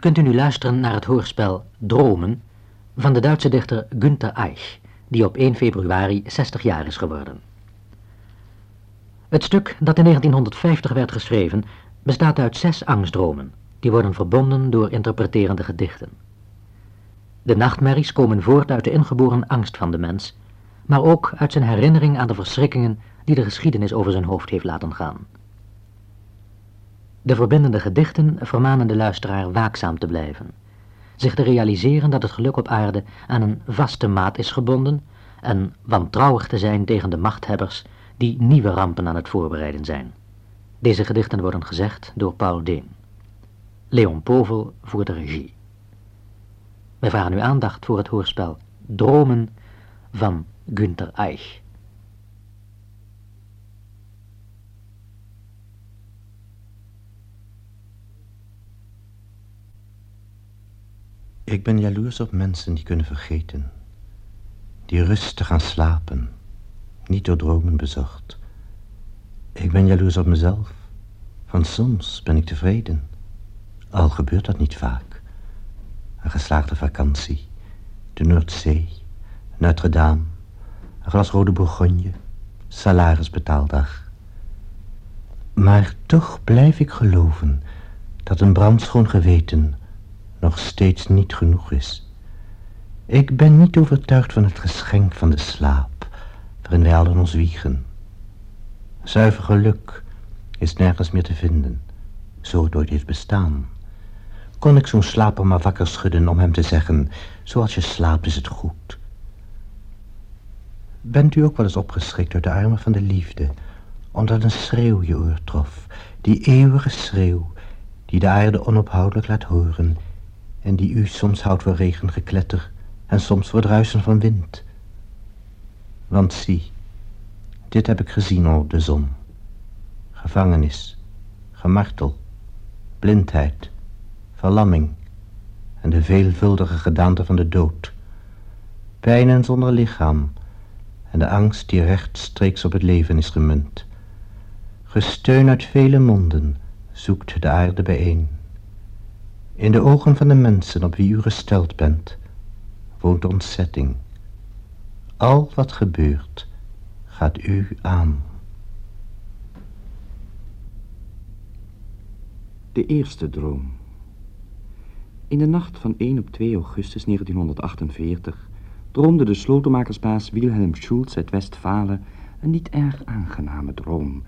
kunt u nu luisteren naar het hoorspel Dromen van de Duitse dichter Günther Eich, die op 1 februari 60 jaar is geworden. Het stuk dat in 1950 werd geschreven bestaat uit zes angstdromen, die worden verbonden door interpreterende gedichten. De nachtmerries komen voort uit de ingeboren angst van de mens, maar ook uit zijn herinnering aan de verschrikkingen die de geschiedenis over zijn hoofd heeft laten gaan. De verbindende gedichten vermanen de luisteraar waakzaam te blijven, zich te realiseren dat het geluk op aarde aan een vaste maat is gebonden en wantrouwig te zijn tegen de machthebbers die nieuwe rampen aan het voorbereiden zijn. Deze gedichten worden gezegd door Paul Deen. Leon Povel voor de regie. Wij vragen uw aandacht voor het hoorspel Dromen van Günther Eich. Ik ben jaloers op mensen die kunnen vergeten. Die rustig gaan slapen, niet door dromen bezocht. Ik ben jaloers op mezelf. Van soms ben ik tevreden. Al gebeurt dat niet vaak. Een geslaagde vakantie, de Noordzee, Notre-Dame, een glas rode bourgogne, salarisbetaaldag. Maar toch blijf ik geloven dat een brandschoon geweten nog steeds niet genoeg is. Ik ben niet overtuigd van het geschenk van de slaap, waarin wij allen ons wiegen. Zuiver geluk is nergens meer te vinden, zo het ooit heeft bestaan. Kon ik zo'n slaper maar wakker schudden om hem te zeggen, zoals je slaapt is het goed. Bent u ook wel eens opgeschrikt uit de armen van de liefde, omdat een schreeuw je oor trof, die eeuwige schreeuw, die de aarde onophoudelijk laat horen, en die u soms houdt voor regengekletter en soms voor het ruisen van wind. Want zie, dit heb ik gezien op de zon. Gevangenis, gemartel, blindheid, verlamming en de veelvuldige gedaante van de dood. Pijnen zonder lichaam en de angst die rechtstreeks op het leven is gemunt. Gesteun uit vele monden zoekt de aarde bijeen. In de ogen van de mensen op wie u gesteld bent, woont ontzetting. Al wat gebeurt, gaat u aan. De eerste droom. In de nacht van 1 op 2 augustus 1948 droomde de slotenmakersbaas Wilhelm Schulz uit Westfalen een niet erg aangename droom,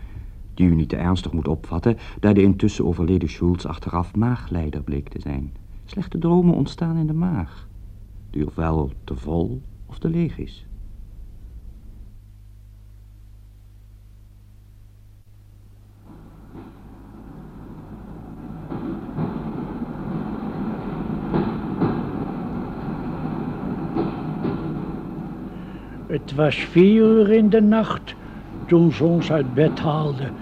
die u niet te ernstig moet opvatten, daar de intussen overleden Schulz achteraf maagleider bleek te zijn. Slechte dromen ontstaan in de maag, die ofwel te vol of te leeg is. Het was vier uur in de nacht toen ze ons uit bed haalden.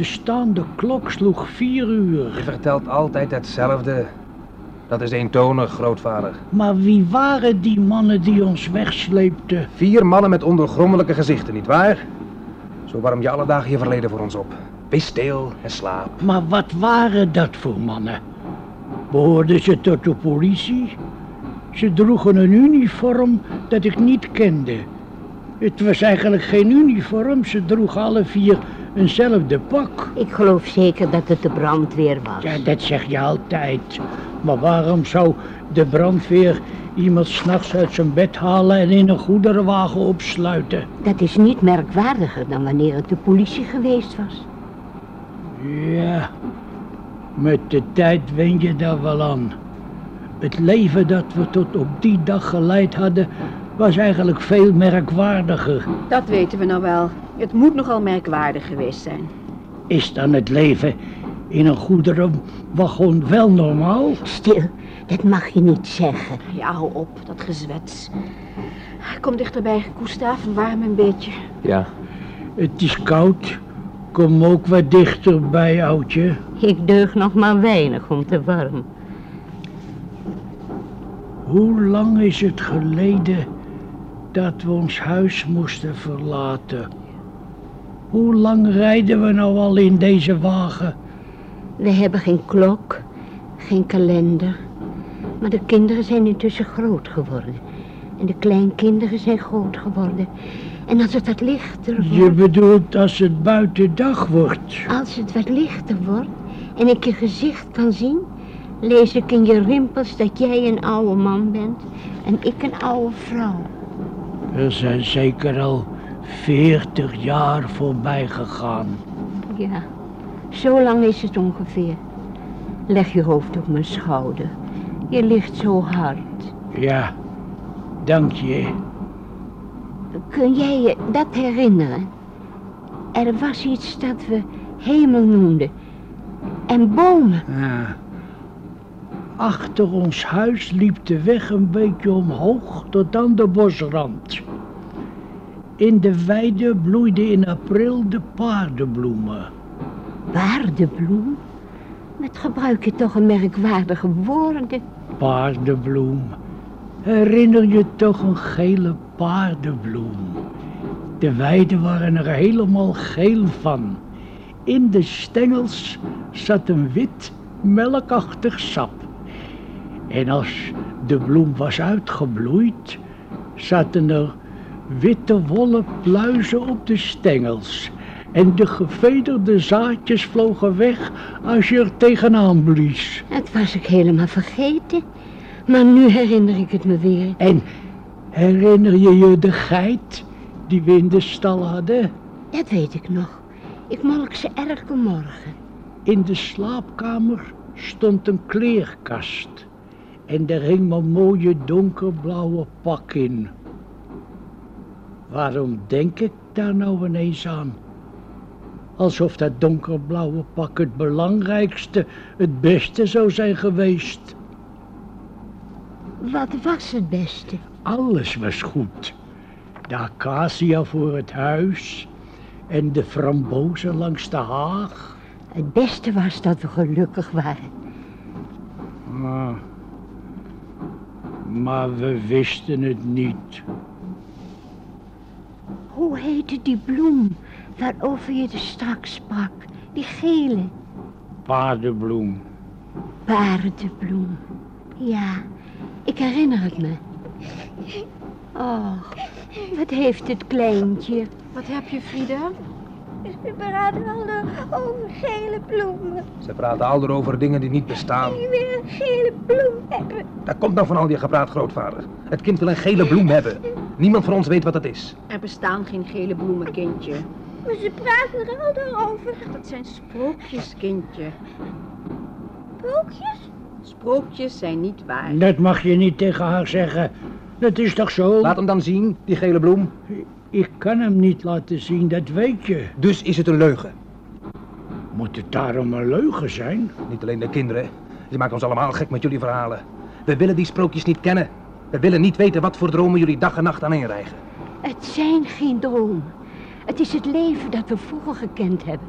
De staande klok sloeg vier uur. Je vertelt altijd hetzelfde. Dat is eentonig, grootvader. Maar wie waren die mannen die ons wegsleepten? Vier mannen met ondergrondelijke gezichten, nietwaar? Zo warm je alle dagen je verleden voor ons op. Wees stil en slaap. Maar wat waren dat voor mannen? Behoorden ze tot de politie? Ze droegen een uniform dat ik niet kende. Het was eigenlijk geen uniform, ze droegen alle vier eenzelfde pak. Ik geloof zeker dat het de brandweer was. Ja, dat zeg je altijd. Maar waarom zou de brandweer iemand s'nachts uit zijn bed halen en in een goederenwagen opsluiten? Dat is niet merkwaardiger dan wanneer het de politie geweest was. Ja, met de tijd wen je daar wel aan. Het leven dat we tot op die dag geleid hadden, was eigenlijk veel merkwaardiger. Dat weten we nou wel. Het moet nogal merkwaardig geweest zijn. Is dan het leven in een goederenwagon wel normaal? Stil, dat mag je niet zeggen. Ja, hou op, dat gezwets. Kom dichterbij, Gustav, warm een beetje. Ja. Het is koud. Kom ook wat dichterbij, oudje. Ik deug nog maar weinig om te warm. Hoe lang is het geleden dat we ons huis moesten verlaten? Hoe lang rijden we nou al in deze wagen? We hebben geen klok, Geen kalender. Maar de kinderen zijn intussen groot geworden. En de kleinkinderen zijn groot geworden. En als het wat lichter wordt... Je bedoelt als het buiten dag wordt. Als het wat lichter wordt en ik je gezicht kan zien... lees ik in je rimpels dat jij een oude man bent en ik een oude vrouw. Er zijn zeker al veertig jaar voorbij gegaan. Ja, zo lang is het ongeveer. Leg je hoofd op mijn schouder. Je ligt zo hard. Ja, dank je. Kun jij je dat herinneren? Er was iets dat we hemel noemden. En bomen. Ja. Achter ons huis liep de weg een beetje omhoog tot aan de bosrand. In de weide bloeiden in april de paardenbloemen. Paardenbloem? Wat gebruik je toch een merkwaardige woorden? Paardenbloem. Herinner je toch een gele paardenbloem? De weiden waren er helemaal geel van. In de stengels zat een wit, melkachtig sap. En als de bloem was uitgebloeid, zaten er witte wollen pluizen op de stengels. En de gevederde zaadjes vlogen weg als je er tegenaan blies. Dat was ik helemaal vergeten. Maar nu herinner ik het me weer. En herinner je je de geit die we in de stal hadden? Dat weet ik nog. Ik molk ze elke morgen. In de slaapkamer stond een kleerkast. En daar hing mijn mooie donkerblauwe pak in. Waarom denk ik daar nou ineens aan? Alsof dat donkerblauwe pak het belangrijkste, het beste zou zijn geweest. Wat was het beste? Alles was goed. De acacia voor het huis en de frambozen langs de haag. Het beste was dat we gelukkig waren. Maar, maar we wisten het niet. Hoe heette die bloem waarover je er straks sprak? Die gele Paardenbloem. paardenbloem. Ja, ik herinner het me. Och, wat heeft het kleintje? Wat heb je, Frida? We praten al over gele bloemen. Ze praten al over dingen die niet bestaan. Je wil een gele bloem hebben. Daar komt nou van al je gepraat, grootvader. Het kind wil een gele bloem hebben. Niemand van ons weet wat het is. Er bestaan geen gele bloemen, kindje. Maar ze praten er al over. Dat zijn sprookjes, kindje. Sprookjes? Sprookjes zijn niet waar. Dat mag je niet tegen haar zeggen. Dat is toch zo? Laat hem dan zien, die gele bloem. Ik kan hem niet laten zien, dat weet je. Dus is het een leugen. Moet het daarom een leugen zijn? Niet alleen de kinderen. Je maakt ons allemaal gek met jullie verhalen. We willen die sprookjes niet kennen. We willen niet weten wat voor dromen jullie dag en nacht aaneenrijgen. Het zijn geen dromen. Het is het leven dat we vroeger gekend hebben.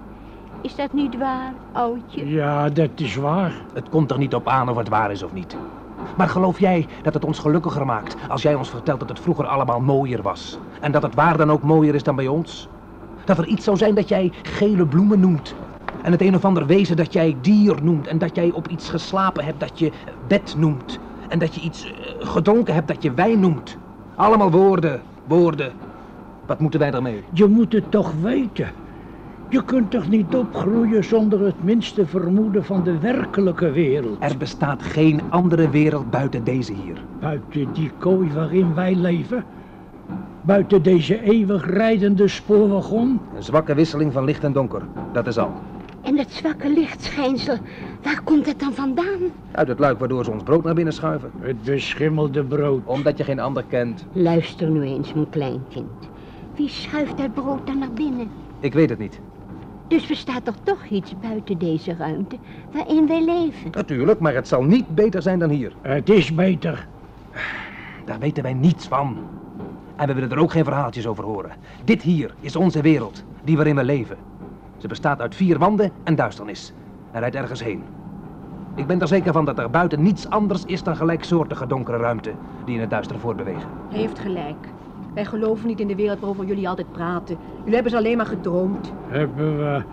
Is dat niet waar, oudje? Ja, dat is waar. Het komt er niet op aan of het waar is of niet. Maar geloof jij dat het ons gelukkiger maakt als jij ons vertelt dat het vroeger allemaal mooier was? En dat het waar dan ook mooier is dan bij ons? Dat er iets zou zijn dat jij gele bloemen noemt. En het een of ander wezen dat jij dier noemt. En dat jij op iets geslapen hebt dat je bed noemt. En dat je iets eh, gedronken hebt dat je wijn noemt. Allemaal woorden, woorden. Wat moeten wij daarmee? Je moet het toch weten. Je kunt toch niet opgroeien zonder het minste vermoeden van de werkelijke wereld. Er bestaat geen andere wereld buiten deze hier. Buiten die kooi waarin wij leven. Buiten deze eeuwig rijdende spoorwagon. Een zwakke wisseling van licht en donker, dat is al. En dat zwakke lichtschijnsel, waar komt het dan vandaan? Uit het luik waardoor ze ons brood naar binnen schuiven. Het beschimmelde brood. Omdat je geen ander kent. Luister nu eens, mijn kleinkind. Wie schuift dat brood dan naar binnen? Ik weet het niet. Dus bestaat er toch iets buiten deze ruimte waarin wij leven? Natuurlijk, maar het zal niet beter zijn dan hier. Het is beter. Daar weten wij niets van. En we willen er ook geen verhaaltjes over horen. Dit hier is onze wereld, die waarin we leven. Ze bestaat uit vier wanden en duisternis. En rijdt ergens heen. Ik ben er zeker van dat er buiten niets anders is dan gelijksoortige donkere ruimte die in het duister voortbewegen. Hij heeft gelijk. Wij geloven niet in de wereld waarover jullie altijd praten. Jullie hebben ze alleen maar gedroomd. Hebben we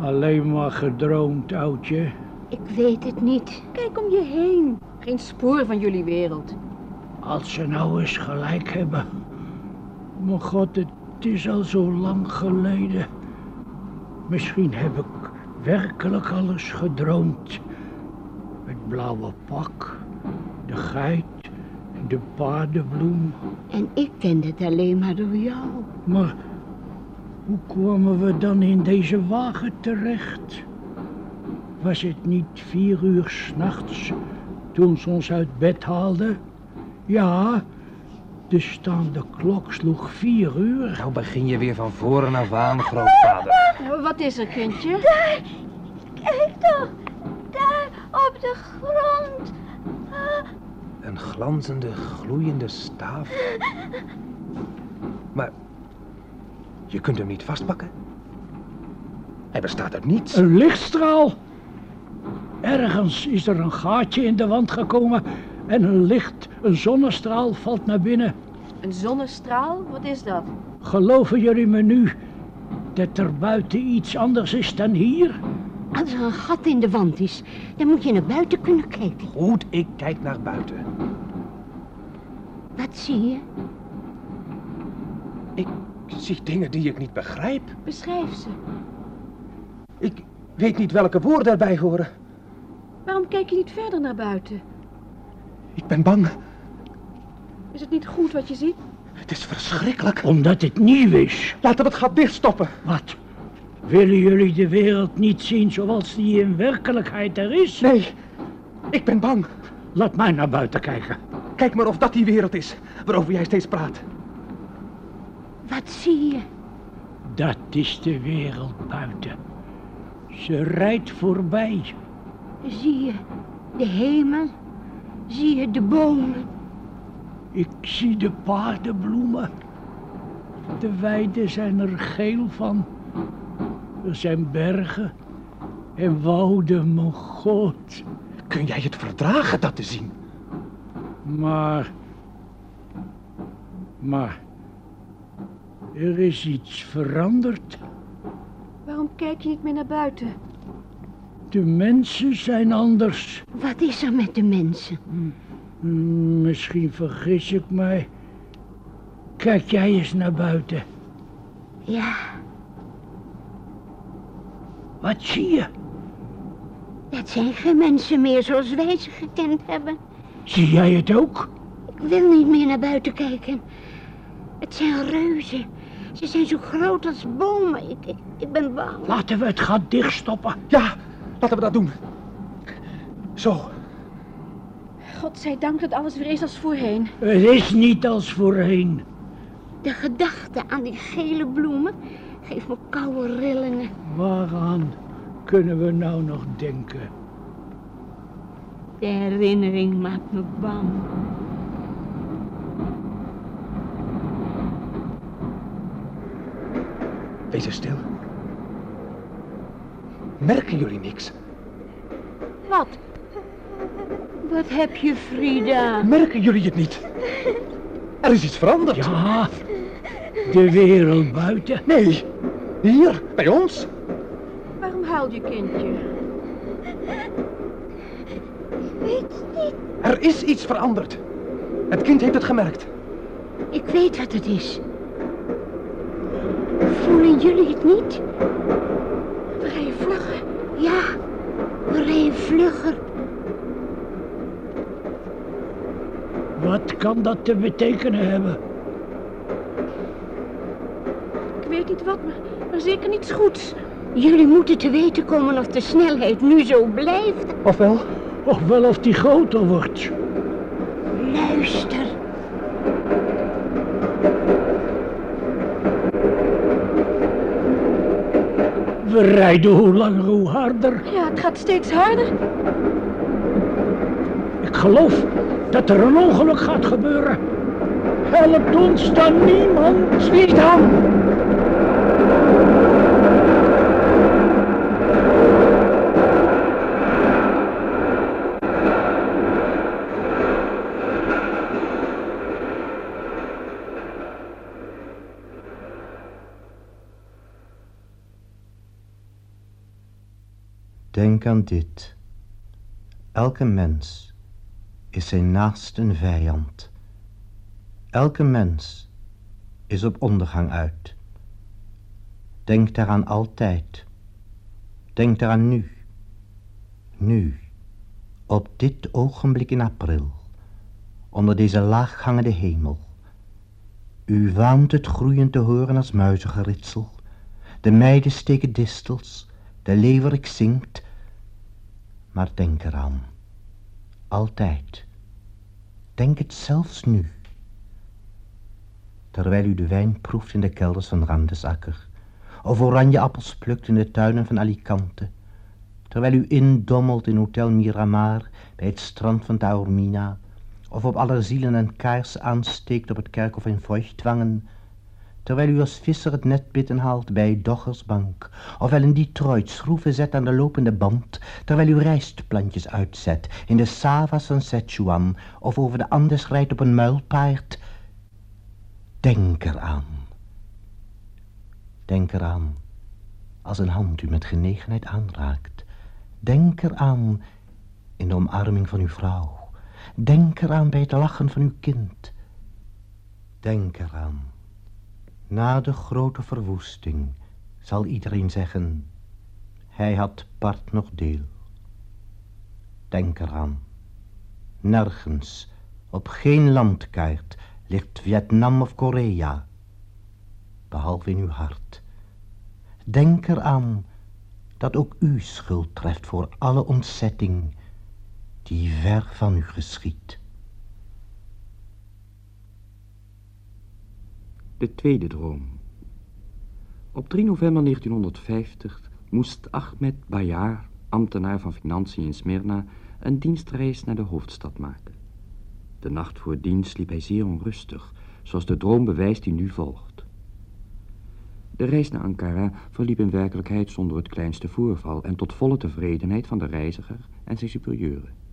alleen maar gedroomd, oudje. Ik weet het niet. Kijk om je heen. Geen spoor van jullie wereld. Als ze nou eens gelijk hebben. Mijn god, het is al zo lang geleden. Misschien heb ik werkelijk alles gedroomd. Het blauwe pak, de geit, de paardenbloem. En ik kende het alleen maar door jou. Maar hoe kwamen we dan in deze wagen terecht? Was het niet vier uur s'nachts toen ze ons uit bed haalden? Ja, de staande klok sloeg vier uur. Nou begin je weer van voren af aan, grootvader. Wat is er, kindje? Daar, kijk toch. Daar, op de grond. Een glanzende, gloeiende staaf. Maar je kunt hem niet vastpakken. Hij bestaat uit niets. Een lichtstraal. Ergens is er een gaatje in de wand gekomen en een licht, een zonnestraal valt naar binnen. Een zonnestraal? Wat is dat? Geloven jullie me nu dat er buiten iets anders is dan hier? Als er een gat in de wand is, dan moet je naar buiten kunnen kijken. Goed, ik kijk naar buiten. Wat zie je? Ik zie dingen die ik niet begrijp. Beschrijf ze. Ik weet niet welke woorden erbij horen. Waarom kijk je niet verder naar buiten? Ik ben bang. Is het niet goed wat je ziet? Het is verschrikkelijk. Omdat het nieuw is. Laten we het gat dichtstoppen. Wat? Willen jullie de wereld niet zien zoals die in werkelijkheid er is? Nee, ik ben bang. Laat mij naar buiten kijken. Kijk maar of dat die wereld is waarover jij steeds praat. Wat zie je? Dat is de wereld buiten. Ze rijdt voorbij. Zie je de hemel? Zie je de bomen? Ik zie de paardenbloemen. De weiden zijn er geel van. Er zijn bergen en wouden, mijn god. Kun jij het verdragen dat te zien? Maar, maar, er is iets veranderd. Waarom kijk je niet meer naar buiten? De mensen zijn anders. Wat is er met de mensen? Hmm, Misschien vergis ik mij. Kijk jij eens naar buiten. Ja, Wat zie je? dat zijn geen mensen meer zoals wij ze gekend hebben. Zie jij het ook? Ik wil niet meer naar buiten kijken. Het zijn reuzen. Ze zijn zo groot als bomen. Ik, ik, ik ben bang. Laten we het gat dichtstoppen. Ja, laten we dat doen. Zo, Godzijdank dat alles weer is als voorheen. Het is niet als voorheen. De gedachte aan die gele bloemen geeft me koude rillingen. Waaraan kunnen we nou nog denken? De herinnering maakt me bang. wees eens stil. Merken jullie niks? Wat? Wat heb je, Frida? Merken jullie het niet? Er is iets veranderd. Ja, de wereld buiten. Nee, hier, bij ons. Waarom huil je, kindje? weet niet. Er is iets veranderd. Het kind heeft het gemerkt. Ik weet wat het is. Voelen jullie het niet? We rijden vlugger. Ja, we rijden vlugger. Wat kan dat te betekenen hebben? Ik weet niet wat, maar, maar zeker niets goeds. Jullie moeten te weten komen of de snelheid nu zo blijft. Ofwel, Of wel of die groter wordt. Luister. We rijden hoe langer hoe harder. Ja, het gaat steeds harder. Ik geloof dat er een ongeluk gaat gebeuren. Helpt ons dan niemand? Wie dan? Denk aan dit. Elke mens is zijn naaste een vijand. Elke mens is op ondergang uit. Denk daaraan altijd. Denk daaraan nu. Nu, op dit ogenblik in april, onder deze laaghangende hemel. U waant het groeien te horen als muizengeritsel. De meiden steken distels, de leeuwerik zingt. Maar denk eraan. Altijd. Denk het zelfs nu. Terwijl u de wijn proeft in de kelders van Randesakker. Of oranjeappels plukt in de tuinen van Alicante. Terwijl u indommelt in Hotel Miramar bij het strand van Taormina. Of op zielen een kaars aansteekt op het kerkhof in Feuchtwangen terwijl u als visser het net bitten haalt bij Doggersbank, of wel in Detroit schroeven zet aan de lopende band, terwijl u rijstplantjes uitzet in de savas van Sichuan, of over de Andes rijdt op een muilpaard. Denk eraan. Denk eraan, als een hand u met genegenheid aanraakt. Denk eraan in de omarming van uw vrouw. Denk eraan bij het lachen van uw kind. Denk eraan na de grote verwoesting zal iedereen zeggen, hij had part nog deel. Denk eraan, nergens, op geen landkaart ligt Vietnam of Korea, behalve in uw hart. Denk eraan dat ook u schuld treft voor alle ontzetting die ver van u geschiet. De tweede droom. Op 3 november 1950 moest Ahmed Bayar, ambtenaar van financiën in Smyrna, een dienstreis naar de hoofdstad maken. De nacht voor dienst liep hij zeer onrustig, zoals de droom bewijst die nu volgt. De reis naar Ankara verliep in werkelijkheid zonder het kleinste voorval en tot volle tevredenheid van de reiziger en zijn superieuren.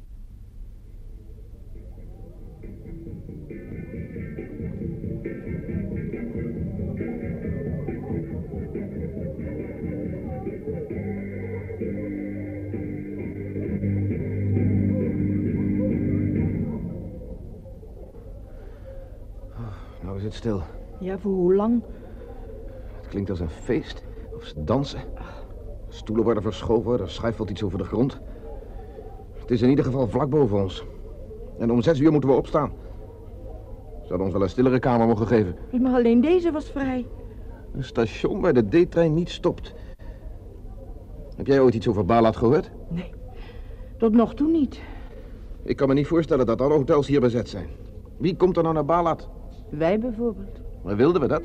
Stil. Ja, voor hoe lang? Het klinkt als een feest. Of ze dansen. Stoelen worden verschoven, er schuifelt iets over de grond. Het is in ieder geval vlak boven ons. En om zes uur moeten we opstaan. Ze hadden ons wel een stillere kamer mogen geven. Maar alleen deze was vrij. Een station waar de D-trein niet stopt. Heb jij ooit iets over Balat gehoord? Nee, tot nog toe niet. Ik kan me niet voorstellen dat alle hotels hier bezet zijn. Wie komt er nou naar Balat? Wij bijvoorbeeld. Maar wilden we dat?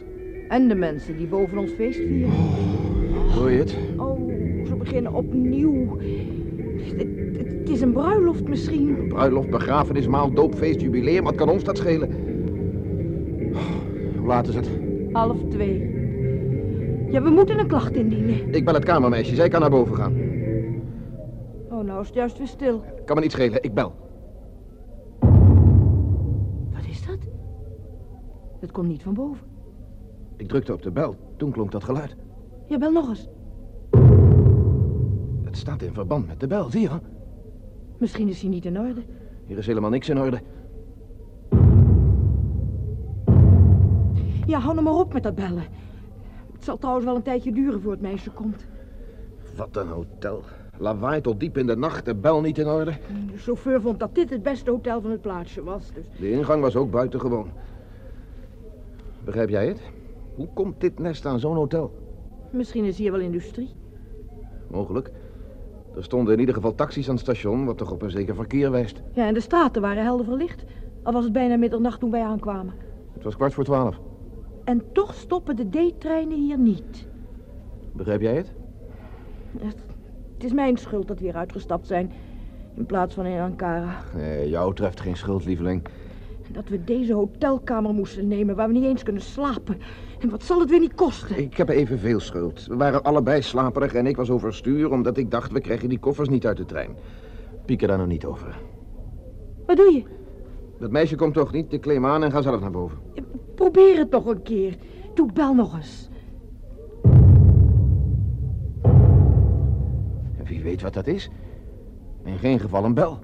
En de mensen die boven ons feest vieren. Hoor je het? Oh, ze beginnen opnieuw. Het, het, is een bruiloft misschien. bruiloft, begrafenis, maal, doopfeest, jubileum. Wat kan ons dat schelen? Hoe laat is het? Half twee. Ja, we moeten een klacht indienen. Ik bel het kamermeisje. Zij kan naar boven gaan. Oh, nou is het juist weer stil. Kan me niet schelen. Ik bel. Het komt niet van boven. Ik drukte op de bel. Toen klonk dat geluid. Ja, bel nog eens. Het staat in verband met de bel, zie je? Misschien is hij niet in orde. Hier is helemaal niks in orde. Ja, hou nou maar op met dat bellen. Het zal trouwens wel een tijdje duren voor het meisje komt. Wat een hotel. Lawaai tot diep in de nacht, de bel niet in orde. De chauffeur vond dat dit het beste hotel van het plaatsje was. Dus... De ingang was ook buitengewoon. Begrijp jij het? Hoe komt dit nest aan zo'n hotel? Misschien is hier wel industrie. Mogelijk. Er stonden in ieder geval taxis aan het station, wat toch op een zeker verkeer wijst. Ja, en de straten waren helder verlicht. Al was het bijna middernacht toen wij aankwamen. Het was kwart voor twaalf. En toch stoppen de D-treinen hier niet. Begrijp jij het? het? Het is mijn schuld dat we hier uitgestapt zijn. In plaats van in Ankara. Nee, jou treft geen schuld, lieveling. Dat we deze hotelkamer moesten nemen waar we niet eens kunnen slapen. En wat zal het weer niet kosten? Ik heb evenveel schuld. We waren allebei slaperig en ik was overstuur omdat ik dacht we krijgen die koffers niet uit de trein. Pieker daar nog niet over. Wat doe je? Dat meisje komt toch niet? Ik kleem aan en ga zelf naar boven. Probeer het toch een keer. Doe bel nog eens. En wie weet wat dat is? In geen geval een bel.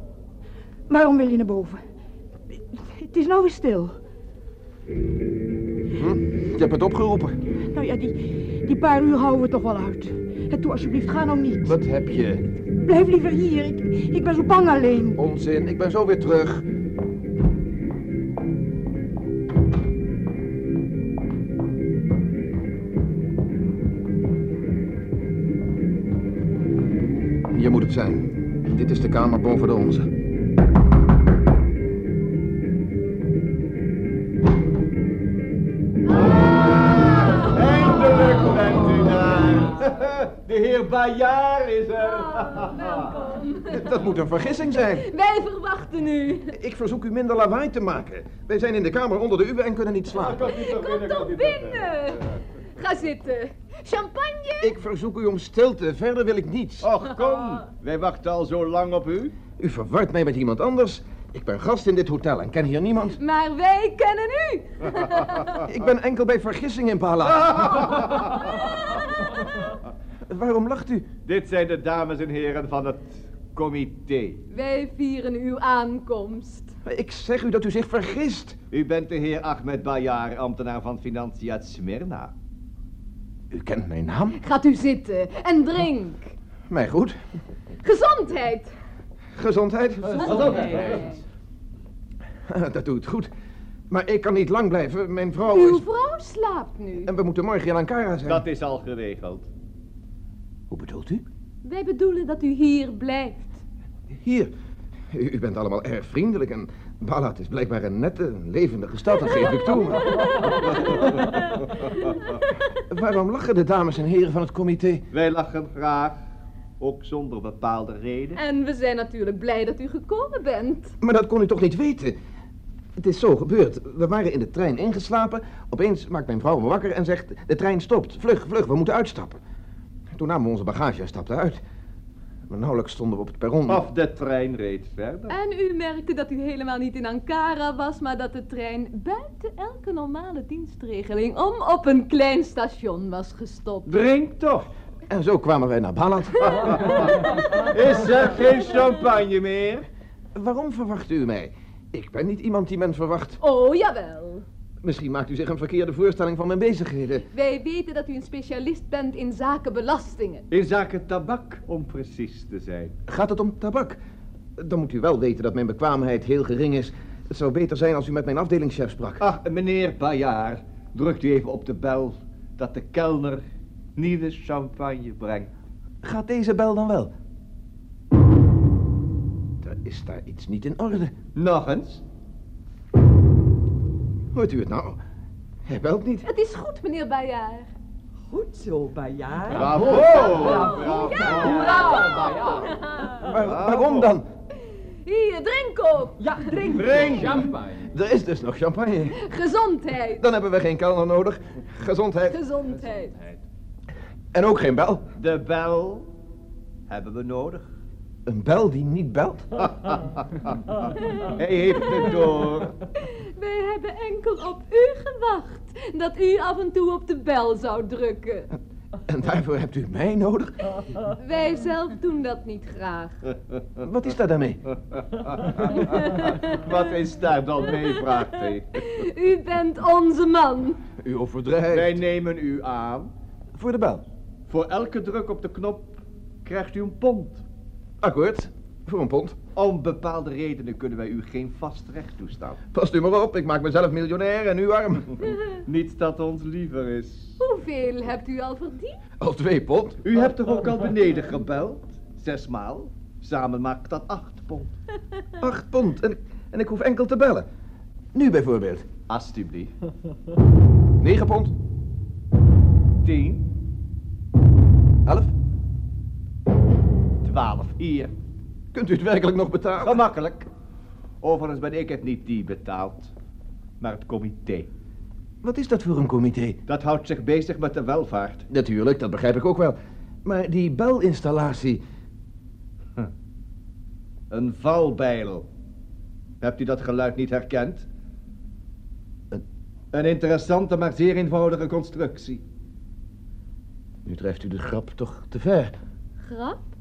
Waarom wil je naar boven? Het is nou weer stil. Je hebt het opgeroepen. Nou ja, die, die paar uur houden we toch wel uit. En toe, alsjeblieft, ga nou niet. Wat heb je? Blijf liever hier. Ik, ik ben zo bang alleen. Onzin, ik ben zo weer terug. Hier moet het zijn. Dit is de kamer boven de onze. Bayard is er. Dat moet een vergissing zijn. Wij verwachten u. Ik verzoek u minder lawaai te maken. Wij zijn in de kamer onder de uwe en kunnen niet slapen. Kom toch binnen. Ga zitten. Champagne? Ik verzoek u om stilte. Verder wil ik niets. Och, kom. Wij wachten al zo lang op u. U verwart mij met iemand anders. Ik ben gast in dit hotel en ken hier niemand. Maar wij kennen u. Ik ben enkel bij vergissing in Pala. Waarom lacht u? Dit zijn de dames en heren van het comité. Wij vieren uw aankomst. Ik zeg u dat u zich vergist. U bent de heer Ahmed Bayar, ambtenaar van Financiën uit Smyrna. U kent mijn naam? Gaat u zitten en drink. Mij goed. Gezondheid. Gezondheid. Gezondheid. Dat doet goed. Maar ik kan niet lang blijven. Mijn vrouw Uw is... vrouw slaapt nu. En we moeten morgen in Ankara zijn. Dat is al geregeld. Hoe bedoelt u? Wij bedoelen dat u hier blijft. Hier. U, u bent allemaal erg vriendelijk en Balat is blijkbaar een nette, levendige stad, dat geef ik toe. Waarom lachen de dames en heren van het comité? Wij lachen graag, ook zonder bepaalde reden. En we zijn natuurlijk blij dat u gekomen bent. Maar dat kon u toch niet weten? Het is zo gebeurd. We waren in de trein ingeslapen. Opeens maakt mijn vrouw me wakker en zegt... De trein stopt. Vlug, vlug, we moeten uitstappen. Toen namen we onze bagage en stapten uit. Maar nauwelijks stonden we op het perron. Of de trein reed verder. En u merkte dat u helemaal niet in Ankara was, maar dat de trein buiten elke normale dienstregeling om op een klein station was gestopt. Drink toch. En zo kwamen wij naar Balat. Is er geen champagne meer? Waarom verwacht u mij? Ik ben niet iemand die men verwacht. Oh, jawel. Misschien maakt u zich een verkeerde voorstelling van mijn bezigheden. Wij weten dat u een specialist bent in zaken belastingen. In zaken tabak, om precies te zijn. Gaat het om tabak? Dan moet u wel weten dat mijn bekwaamheid heel gering is. Het zou beter zijn als u met mijn afdelingschef sprak. Ach, meneer Bayard, drukt u even op de bel dat de kelner nieuwe champagne brengt. Gaat deze bel dan wel? Er is daar iets niet in orde. Nog eens? Hoort u het nou? Hij belt niet. Het is goed, meneer Bayard. Goed zo, Bayard. Bravo! Bravo! Maar, waarom dan? Hier, drink op. Ja, drink. Drink! Er is dus nog champagne. Gezondheid. Dan hebben we geen kelner nodig. Gezondheid. Gezondheid. En ook geen bel. De bel hebben we nodig. Een bel die niet belt? Hij heeft het door. Wij hebben enkel op u gewacht. Dat u af en toe op de bel zou drukken. En daarvoor hebt u mij nodig? Wij zelf doen dat niet graag. Wat is daar dan mee? Wat is daar dan mee, vraagt hij. U bent onze man. U overdrijft. Wij nemen u aan. Voor de bel. Voor elke druk op de knop krijgt u een pond. Akkoord. Voor een pond. Om bepaalde redenen kunnen wij u geen vast recht toestaan. Past u maar op, ik maak mezelf miljonair en u arm. Niets dat ons liever is. Hoeveel hebt u al verdiend? Al twee pond. U hebt toch ook al beneden gebeld? Zesmaal. Samen maakt dat acht pond. Acht pond. En, en ik hoef enkel te bellen. Nu bijvoorbeeld. Alsjeblieft. Negen pond. Tien. Elf. Twaalf. Hier. Kunt u het werkelijk nog betalen? Gemakkelijk. Overigens ben ik het niet die betaalt, maar het comité. Wat is dat voor een comité? Dat houdt zich bezig met de welvaart. Natuurlijk, dat begrijp ik ook wel. Maar die belinstallatie... Een valbijl. Hebt u dat geluid niet herkend? Een- Een interessante, maar zeer eenvoudige constructie. Nu drijft u de grap toch te ver. Grap?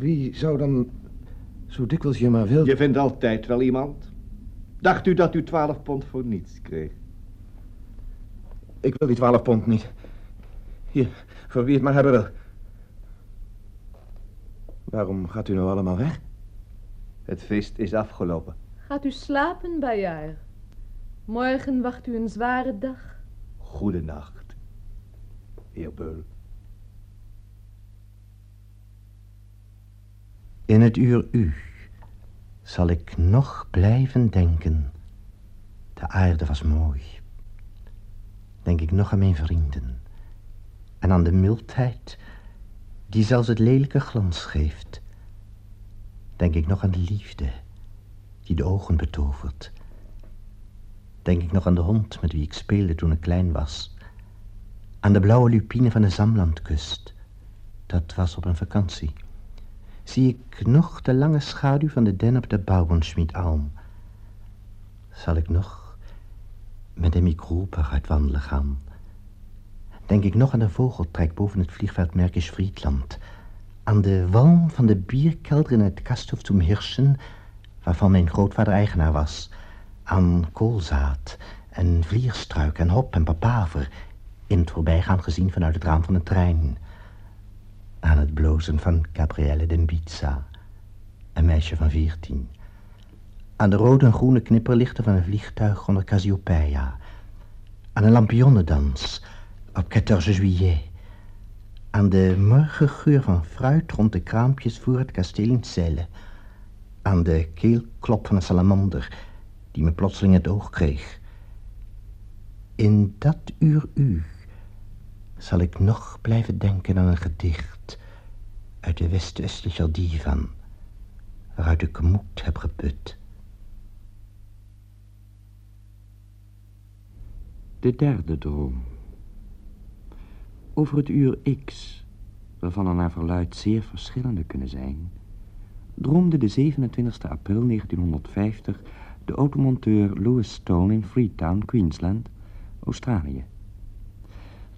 Wie zou dan Zo dikwijls je maar wilt. Je vindt altijd wel iemand. Dacht u dat u 12 pond voor niets kreeg? Ik wil die 12 pond niet. Hier, voor wie het maar hebben wil. Waarom gaat u nou allemaal weg? Het feest is afgelopen. Gaat u slapen, Bayard? Morgen wacht u een zware dag. Goedenacht, heer Beul. In het uur u zal ik nog blijven denken. De aarde was mooi. Denk ik nog aan mijn vrienden. En aan de mildheid die zelfs het lelijke glans geeft. Denk ik nog aan de liefde die de ogen betovert. Denk ik nog aan de hond met wie ik speelde toen ik klein was. Aan de blauwe lupine van de Zamlandkust. Dat was op een vakantie zie ik nog de lange schaduw van de den op de Bouwenschmiedalm. Zal ik nog met de microper uitwandelen gaan? Denk ik nog aan de vogeltrek boven het vliegveld Merkisch Friedland. Aan de walm van de bierkelder in het Kasthof zum Hirschen, waarvan mijn grootvader eigenaar was. Aan koolzaad en vlierstruik en hop en papaver, in het voorbijgaan gezien vanuit het raam van de trein aan het blozen van Gabrielle den Bizza, een meisje van veertien. Aan de rode en groene knipperlichten van een vliegtuig onder Cassiopeia. Aan een lampionnendans op 14 juillet. Aan de morgengeur van fruit rond de kraampjes voor het kasteel in Celle. Aan de keelklop van een salamander die me plotseling het oog kreeg. In dat uur u zal ik nog blijven denken aan een gedicht uit de West-Östlicher divan, waaruit ik moed heb geput. De derde droom. Over het uur X, waarvan er naar verluid zeer verschillende kunnen zijn, droomde de 27 april 1950 de automonteur Louis Stone in Freetown, Queensland, Australië.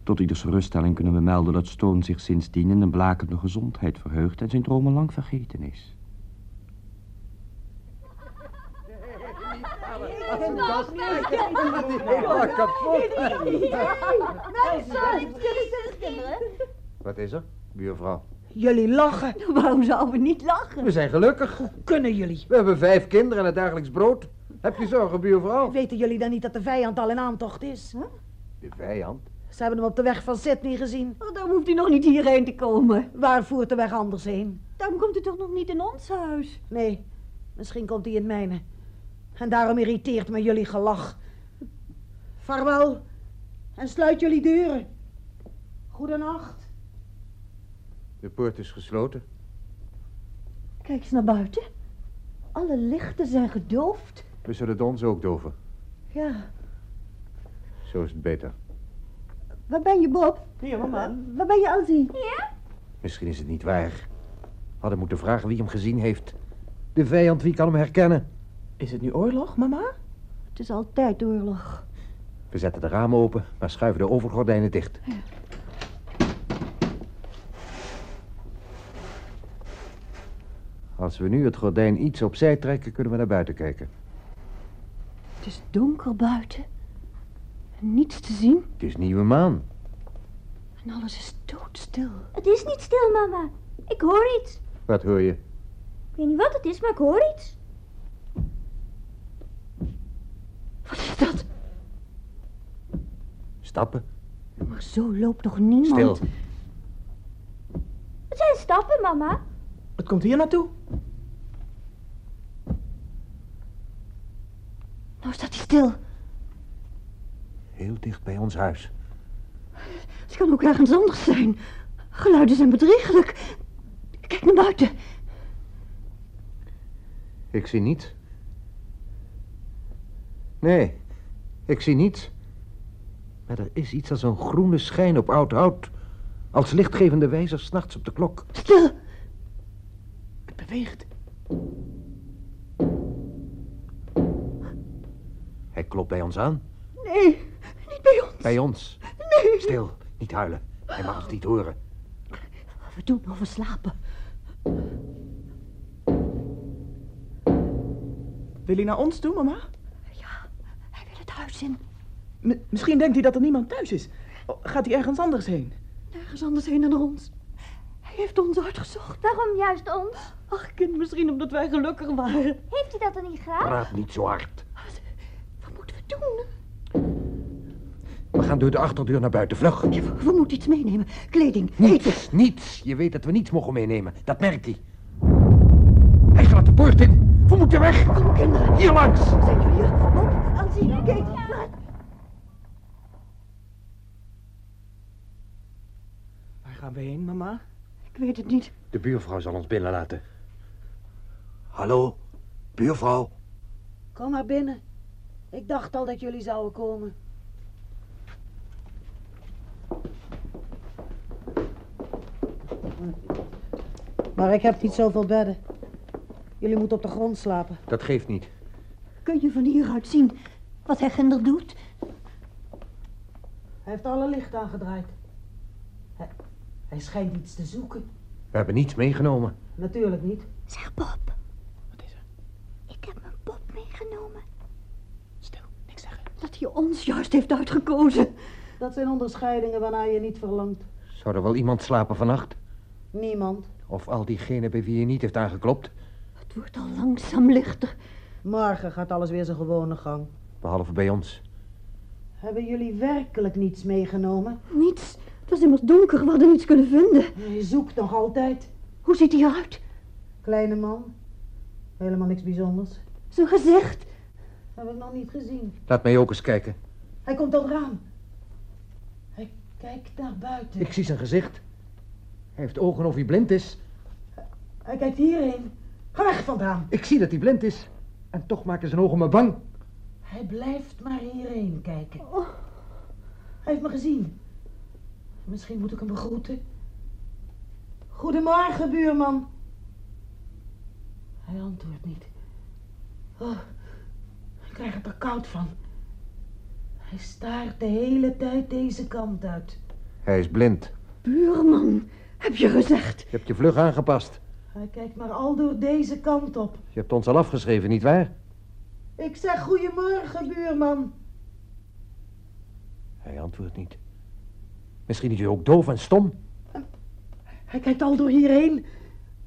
Tot ieders geruststelling kunnen we melden dat Stone zich sindsdien in een blakende gezondheid verheugt en zijn dromen lang vergeten is. Wat is er, buurvrouw? Jullie lachen. Waarom zouden we niet lachen? We zijn gelukkig. Hoe kunnen jullie? We hebben vijf kinderen en het dagelijks brood. Heb je zorgen, buurvrouw? Weten jullie dan niet dat de vijand al in aantocht is? De vijand? Ze hebben hem op de weg van Sydney gezien. Oh, dan hoeft hij nog niet hierheen te komen. Waar voert de weg anders heen? Dan komt hij toch nog niet in ons huis? Nee, misschien komt hij in het mijne. En daarom irriteert me jullie gelach. Vaarwel. En sluit jullie deuren. Goedenacht. De poort is gesloten. Kijk eens naar buiten. Alle lichten zijn gedoofd. We zullen de ons ook doven. Ja. Zo is het beter. Waar ben je, Bob? Hier, mama. Waar ben je, Alzie? Ja? Misschien is het niet waar. Hadden moeten vragen wie hem gezien heeft. De vijand, wie kan hem herkennen? Is het nu oorlog, mama? Het is altijd oorlog. We zetten de ramen open, maar schuiven de overgordijnen dicht. Ja. Als we nu het gordijn iets opzij trekken, kunnen we naar buiten kijken. Het is donker buiten. En niets te zien. Het is nieuwe maan. En alles is doodstil. Het is niet stil, mama. Ik hoor iets. Wat hoor je? Ik weet niet wat het is, maar ik hoor iets. Wat is dat? Stappen. Maar zo loopt toch niemand? Stil. Het zijn stappen, mama. Het komt hier naartoe. Nou staat hij stil. Heel dicht bij ons huis. Het kan ook ergens anders zijn. Geluiden zijn bedriegelijk. Kijk naar buiten. Ik zie niets. Nee, ik zie niets. Maar er is iets als een groene schijn op oud hout. Als lichtgevende wijzer s'nachts op de klok. Stil. Het beweegt. Hij klopt bij ons aan. Nee, niet bij ons. Bij ons. Nee. Stil, niet huilen. Hij mag ons niet horen. We doen of we slapen. Wil hij naar ons toe, mama? Hij wil het huis in. M- misschien denkt hij dat er niemand thuis is. Oh, Gaat hij ergens anders heen? Nergens anders heen dan ons. Hij heeft ons uitgezocht. Waarom juist ons? Ach, kind, misschien omdat wij gelukkig waren. Heeft hij dat dan niet graag? Praat niet zo hard. Wat moeten we doen? We gaan door de achterdeur naar buiten, vlug. We moeten iets meenemen. Kleding, eten. Niets, niets. Je weet dat we niets mogen meenemen. Dat merkt hij. Hij gaat de poort in. We moeten weg. Kom, kinderen. Hier langs. Zijn jullie er? Bob, Elsie, Kate. Waar gaan we heen, mama? Ik weet het niet. De buurvrouw zal ons binnenlaten. Hallo, buurvrouw. Kom maar binnen. Ik dacht al dat jullie zouden komen. Maar ik heb niet zoveel bedden. Jullie moeten op de grond slapen. Dat geeft niet. Kun je van hieruit zien wat Hegender doet? Hij heeft alle licht aangedraaid. Hij, hij schijnt iets te zoeken. We hebben niets meegenomen. Natuurlijk niet. Zeg Bob. Wat is er? Ik heb mijn pop meegenomen. Dat hij ons juist heeft uitgekozen. Dat zijn onderscheidingen waarnaar je niet verlangt. Zou er wel iemand slapen vannacht? Niemand. Of al diegenen bij wie je niet heeft aangeklopt? Het wordt al langzaam lichter. Morgen gaat alles weer zijn gewone gang. Behalve bij ons. Hebben jullie werkelijk niets meegenomen? Niets. Het was immers donker. We hadden niets kunnen vinden. Je zoekt nog altijd. Hoe ziet hij eruit? Kleine man. Helemaal niks bijzonders. Zijn gezicht. Heb ik nog niet gezien. Laat mij ook eens kijken. Hij komt het raam. Hij kijkt naar buiten. Ik zie zijn gezicht. Hij heeft ogen of hij blind is. Hij kijkt hierheen. Ga weg vandaan. Ik zie dat hij blind is. En toch maken zijn ogen me bang. Hij blijft maar hierheen kijken. Hij heeft me gezien. Misschien moet ik hem begroeten. Goedemorgen, buurman. Hij antwoordt niet. Oh, ik krijg het er koud van. Hij staart de hele tijd deze kant uit. Hij is blind. Buurman, heb je gezegd. Je hebt je vlug aangepast. Hij kijkt maar al door deze kant op. Je hebt ons al afgeschreven, nietwaar? Ik zeg goedemorgen, buurman. Hij antwoordt niet. Misschien is hij ook doof en stom. Hij kijkt al door hierheen.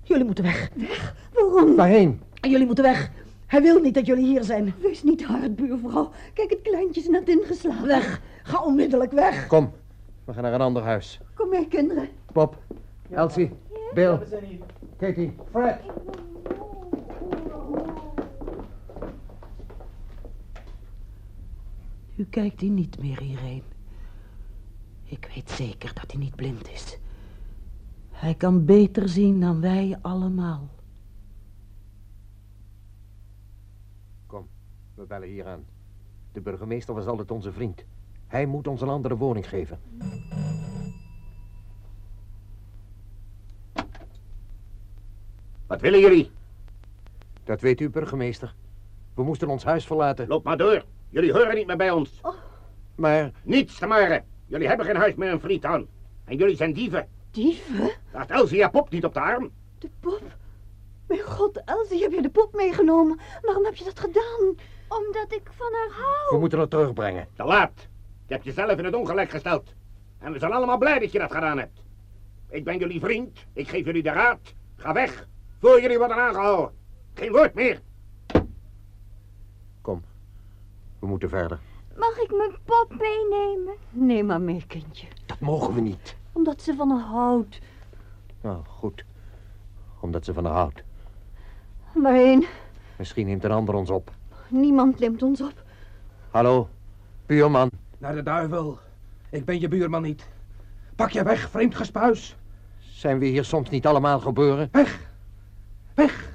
Jullie moeten weg. Weg? Waarom? Waarheen? Jullie moeten weg. Hij wil niet dat jullie hier zijn. Wees niet hard, buurvrouw. Kijk, het kleintje is net ingeslapen. Weg. Ga onmiddellijk weg. Kom, we gaan naar een ander huis. Kom mee, kinderen. Bob, Elsie, Bill, Katie, Fred. U kijkt hij niet meer hierheen. Ik weet zeker dat hij niet blind is. Hij kan beter zien dan wij allemaal. Kom, we bellen hier aan. De burgemeester was altijd onze vriend. Hij moet ons een andere woning geven. Wat willen jullie? Dat weet u, burgemeester. We moesten ons huis verlaten. Loop maar door. Jullie horen niet meer bij ons. Maar... Niets te maren. Jullie hebben geen huis meer in Frietown. En jullie zijn dieven. Dieven? Laat Elsie haar pop niet op de arm. De pop? Mijn god, Elsie, heb je de pop meegenomen? Waarom heb je dat gedaan? Omdat ik van haar hou. We moeten haar terugbrengen. Te laat. Je hebt jezelf in het ongelijk gesteld. En we zijn allemaal blij dat je dat gedaan hebt. Ik ben jullie vriend. Ik geef jullie de raad. Ga weg. Voor jullie worden aangehouden. Geen woord meer. Kom, we moeten verder. Mag ik mijn pop meenemen? Neem maar mee, kindje. Dat mogen we niet. Omdat ze van haar houdt. Nou, goed. Omdat ze van haar houdt. Waarheen? Misschien neemt een ander ons op. Niemand neemt ons op. Hallo, buurman. Naar de duivel. Ik ben je buurman niet. Pak je weg, vreemd gespuis. Zijn we hier soms niet allemaal geboren? Weg. Weg.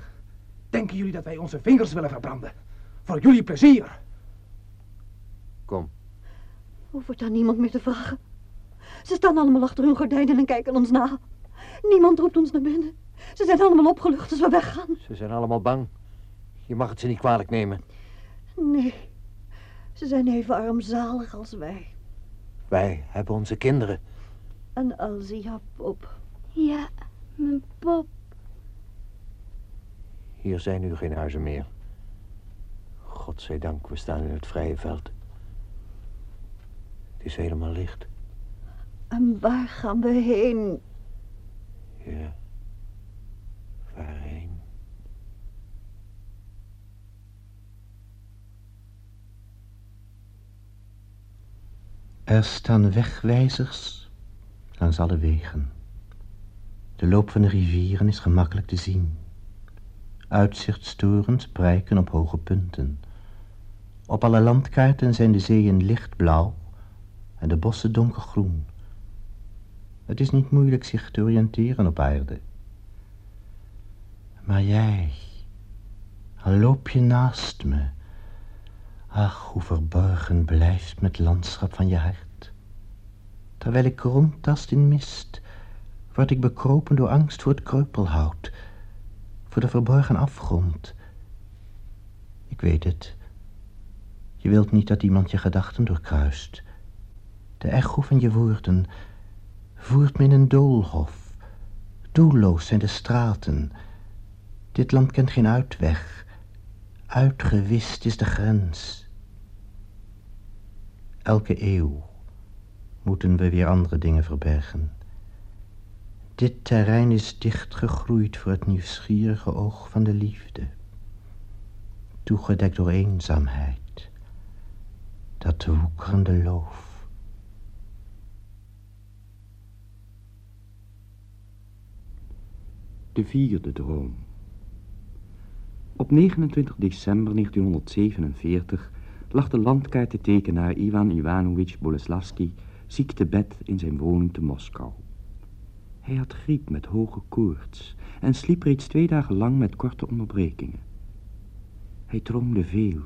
Denken jullie dat wij onze vingers willen verbranden? Voor jullie plezier. Kom. Hoeft daar niemand meer te vragen. Ze staan allemaal achter hun gordijnen en kijken ons na. Niemand roept ons naar binnen. Ze zijn allemaal opgelucht als we weggaan. Ze zijn allemaal bang. Je mag het ze niet kwalijk nemen. Nee, ze zijn even armzalig als wij. Wij hebben onze kinderen. En Elsie haar pop. Ja, mijn pop. Hier zijn nu geen huizen meer. Godzijdank, we staan in het vrije veld. Het is helemaal licht. En waar gaan we heen? Ja. Waarheen? Er staan wegwijzers langs alle wegen. De loop van de rivieren is gemakkelijk te zien. Uitzichtstorens prijken op hoge punten. Op alle landkaarten zijn de zeeën lichtblauw en de bossen donkergroen. Het is niet moeilijk zich te oriënteren op aarde. Maar jij, al loop je naast me, ach, hoe verborgen blijft met landschap van je hart. Terwijl ik rondtast in mist, word ik bekropen door angst voor het kreupelhout, voor de verborgen afgrond. Ik weet het. Je wilt niet dat iemand je gedachten doorkruist. De echo van je woorden voert me in een doolhof. Doelloos zijn de straten. Dit land kent geen uitweg. Uitgewist is de grens. Elke eeuw moeten we weer andere dingen verbergen. Dit terrein is dicht gegroeid voor het nieuwsgierige oog van de liefde. Toegedekt door eenzaamheid. Dat woekerende loof. De vierde droom. Op 29 december 1947 lag de landkaartentekenaar Ivan Ivanovich Boleslavski ziek te bed in zijn woning te Moskou. Hij had griep met hoge koorts en sliep reeds twee dagen lang met korte onderbrekingen. Hij droomde veel,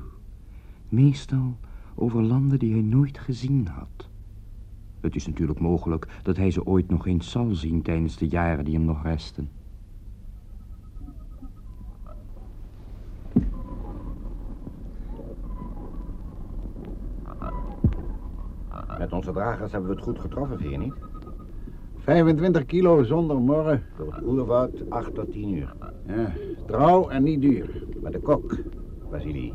meestal over landen die hij nooit gezien had. Het is natuurlijk mogelijk dat hij ze ooit nog eens zal zien tijdens de jaren die hem nog resten. Met onze dragers hebben we het goed getroffen, vind je niet? 25 kilo zonder morgen. Door het oerwoud 8 tot 10 uur. Ja, trouw en niet duur. Maar de kok, Vasily,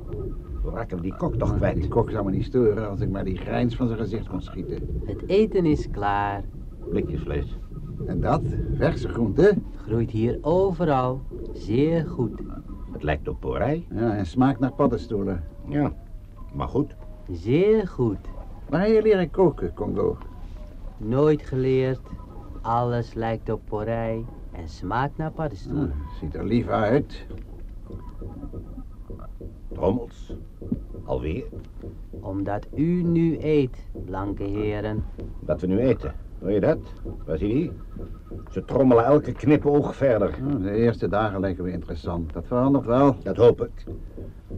we raken we die kok toch kwijt? Die kok zou me niet storen als ik maar die grijns van zijn gezicht kon schieten. Het eten is klaar. Blikjesvlees. En dat? Verse groente? Groeit hier overal. Zeer goed. Het lijkt op porij. Ja, en smaakt naar paddenstoelen. Ja, maar goed. Zeer goed. Waar heb je leren koken, Congo? Nooit geleerd. Alles lijkt op porij en smaakt naar paddenstoelen. Ah, ziet er lief uit. Trommels. Alweer? Omdat u nu eet, blanke heren. Dat we nu eten. Hoor je dat? Vasily? Ze trommelen elke knipoog verder. Ah, de eerste dagen lijken we interessant. Dat verandert wel. Dat hoop ik.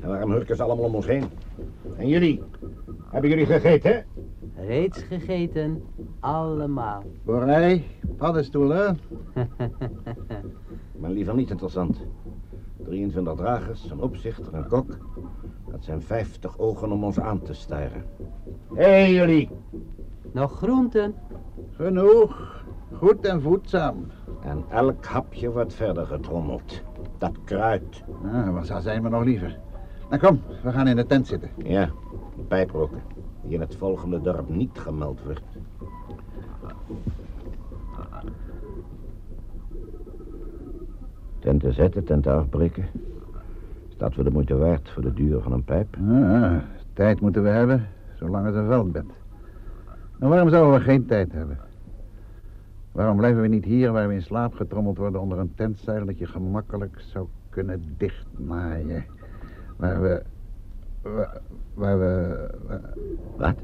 En waarom hurken ze allemaal om ons heen? En jullie? Hebben jullie gegeten? Reeds gegeten, allemaal. Borij, paddenstoelen. maar liever niet interessant. 23 dragers, een opzichter, een kok. Dat zijn 50 ogen om ons aan te staren. Hé hey, jullie! Nog groenten? Genoeg. Goed en voedzaam. En elk hapje wordt verder getrommeld. Dat kruid. Ah, wat zou zijn me nog liever. Nou kom, we gaan in de tent zitten. Ja, pijp roken. Die in het volgende dorp niet gemeld wordt. Tenten zetten, tenten afbreken. Is dat voor de moeite waard voor de duur van een pijp? Ah, tijd moeten we hebben, zolang het een veld bent. En waarom zouden we geen tijd hebben? Waarom blijven we niet hier waar we in slaap getrommeld worden onder een tentzeil dat je gemakkelijk zou kunnen dichtnaaien? Waar we... Waar, waar we... Waar... Wat?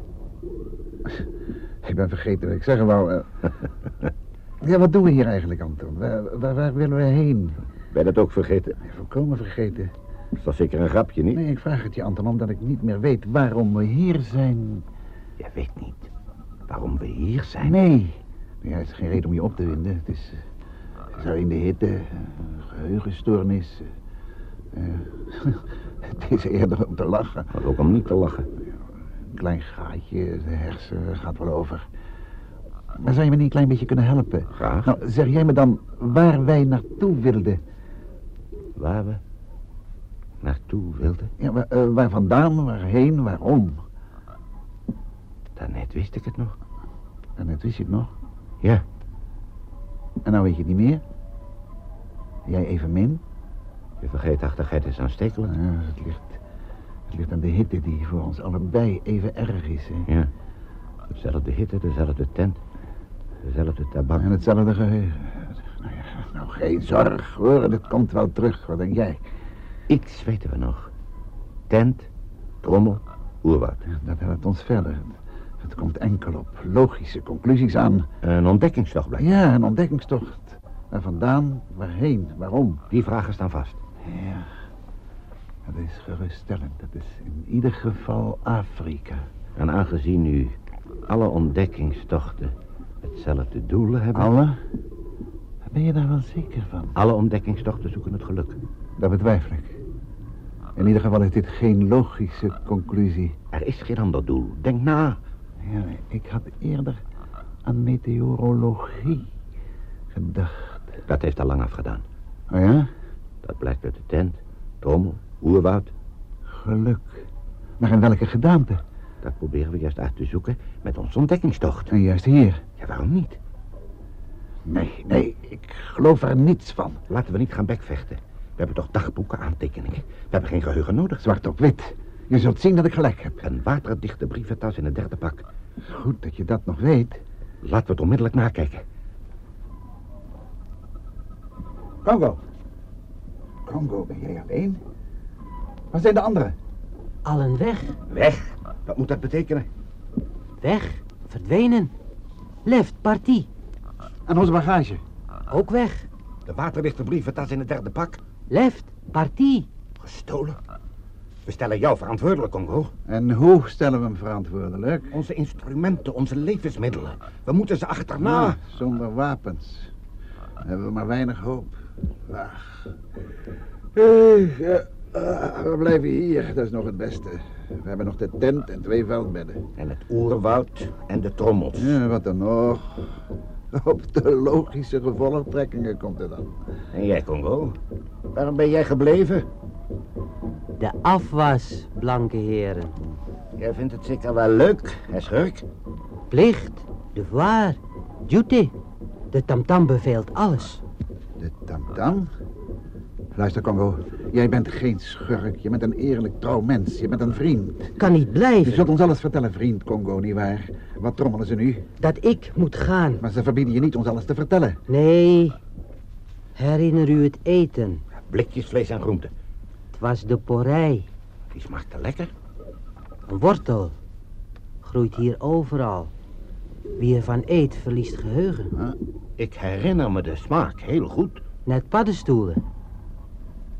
Ik ben vergeten wat ik zeggen wou. ja, wat doen we hier eigenlijk, Anton? Waar, waar, waar willen we heen? Ben je dat ook vergeten? Volkomen vergeten. Is dat zeker een grapje, niet? Nee, ik vraag het je, Anton, omdat ik niet meer weet waarom we hier zijn. Je weet niet waarom we hier zijn? Nee. Ja, het is geen reden om je op te winden. Het is, uh, zo in de hitte, uh, geheugenstoornis. Uh, het is eerder om te lachen. Maar ook om niet te lachen. Een klein gaatje, de hersen gaat wel over. Maar zou je me niet een klein beetje kunnen helpen? Graag. Nou, zeg jij me dan waar wij naartoe wilden? Waar we? Naartoe, wilde? Ja, waar, eh, waar vandaan, waarheen, waarom? Daarnet wist ik het nog. Daarnet wist je het nog? Ja. En nou weet je het niet meer? Jij evenmin? Je vergeetachtigheid is aanstekelijk. Ja, het ligt, het ligt aan de hitte die voor ons allebei even erg is. Hè? Ja. Dezelfde hitte, dezelfde tent. Dezelfde tabak. En hetzelfde geheugen. Nou ja, nou geen zorg hoor, het komt wel terug. Wat denk jij? Iets weten we nog. Tent, trommel, oerwoud. Dat helpt ons verder. Het komt enkel op logische conclusies aan. Een ontdekkingstocht blijkt. Ja, een ontdekkingstocht. Waar vandaan, waarheen, waarom? Die vragen staan vast. Ja, dat is geruststellend. Dat is in ieder geval Afrika. En aangezien nu alle ontdekkingstochten hetzelfde doel hebben... Alle? Ben je daar wel zeker van? Alle ontdekkingstochten zoeken het geluk. Dat betwijfel ik. In ieder geval is dit geen logische conclusie. Er is geen ander doel. Denk na. Ja, ik had eerder aan meteorologie gedacht. Dat heeft al lang afgedaan. Oh ja? Dat blijkt uit de tent, trommel, oerwoud. Geluk. Maar in welke gedaante? Dat proberen we juist uit te zoeken met onze ontdekkingstocht. En juist hier? Ja, waarom niet? Nee, nee, ik geloof er niets van. Laten we niet gaan bekvechten. We hebben toch dagboeken, aantekeningen. We hebben geen geheugen nodig. Zwart op wit. Je zult zien dat ik gelijk heb. Een waterdichte brieventas in het derde pak. Goed dat je dat nog weet. Laten we het onmiddellijk nakijken. Congo. Congo, ben jij alleen? Waar zijn de anderen? Allen weg. Weg? Wat moet dat betekenen? Weg. Verdwenen. Left, partie. En onze bagage? Ook weg. De waterdichte brieventas in het derde pak. Left, partie. Gestolen? We stellen jou verantwoordelijk, Congo. En hoe stellen we hem verantwoordelijk? Onze instrumenten, onze levensmiddelen. We moeten ze achterna. Ja, zonder wapens. Dan hebben we maar weinig hoop. Ach. Eh, ja, ah, we blijven hier, dat is nog het beste. We hebben nog de tent en twee veldbedden. En het oerwoud en de trommels. Ja, wat dan nog? Op de logische gevolgtrekkingen komt het dan. En jij, Congo? Waarom ben jij gebleven? De afwas, blanke heren. Jij vindt het zeker wel leuk, hè, schurk? Plicht, devoir, duty. De tamtam beveelt alles. De tamtam? Luister, Congo. Jij bent geen schurk. Je bent een eerlijk trouw mens. Je bent een vriend. Kan niet blijven. Je zult ons alles vertellen, vriend Congo, nietwaar? Wat trommelen ze nu? Dat ik moet gaan. Maar ze verbieden je niet ons alles te vertellen. Nee. Herinner u het eten? Blikjes vlees en groenten. Het was de porij. Die smaakte lekker. Een wortel. Groeit hier overal. Wie ervan eet, verliest geheugen. Ik herinner me de smaak heel goed. Net paddenstoelen.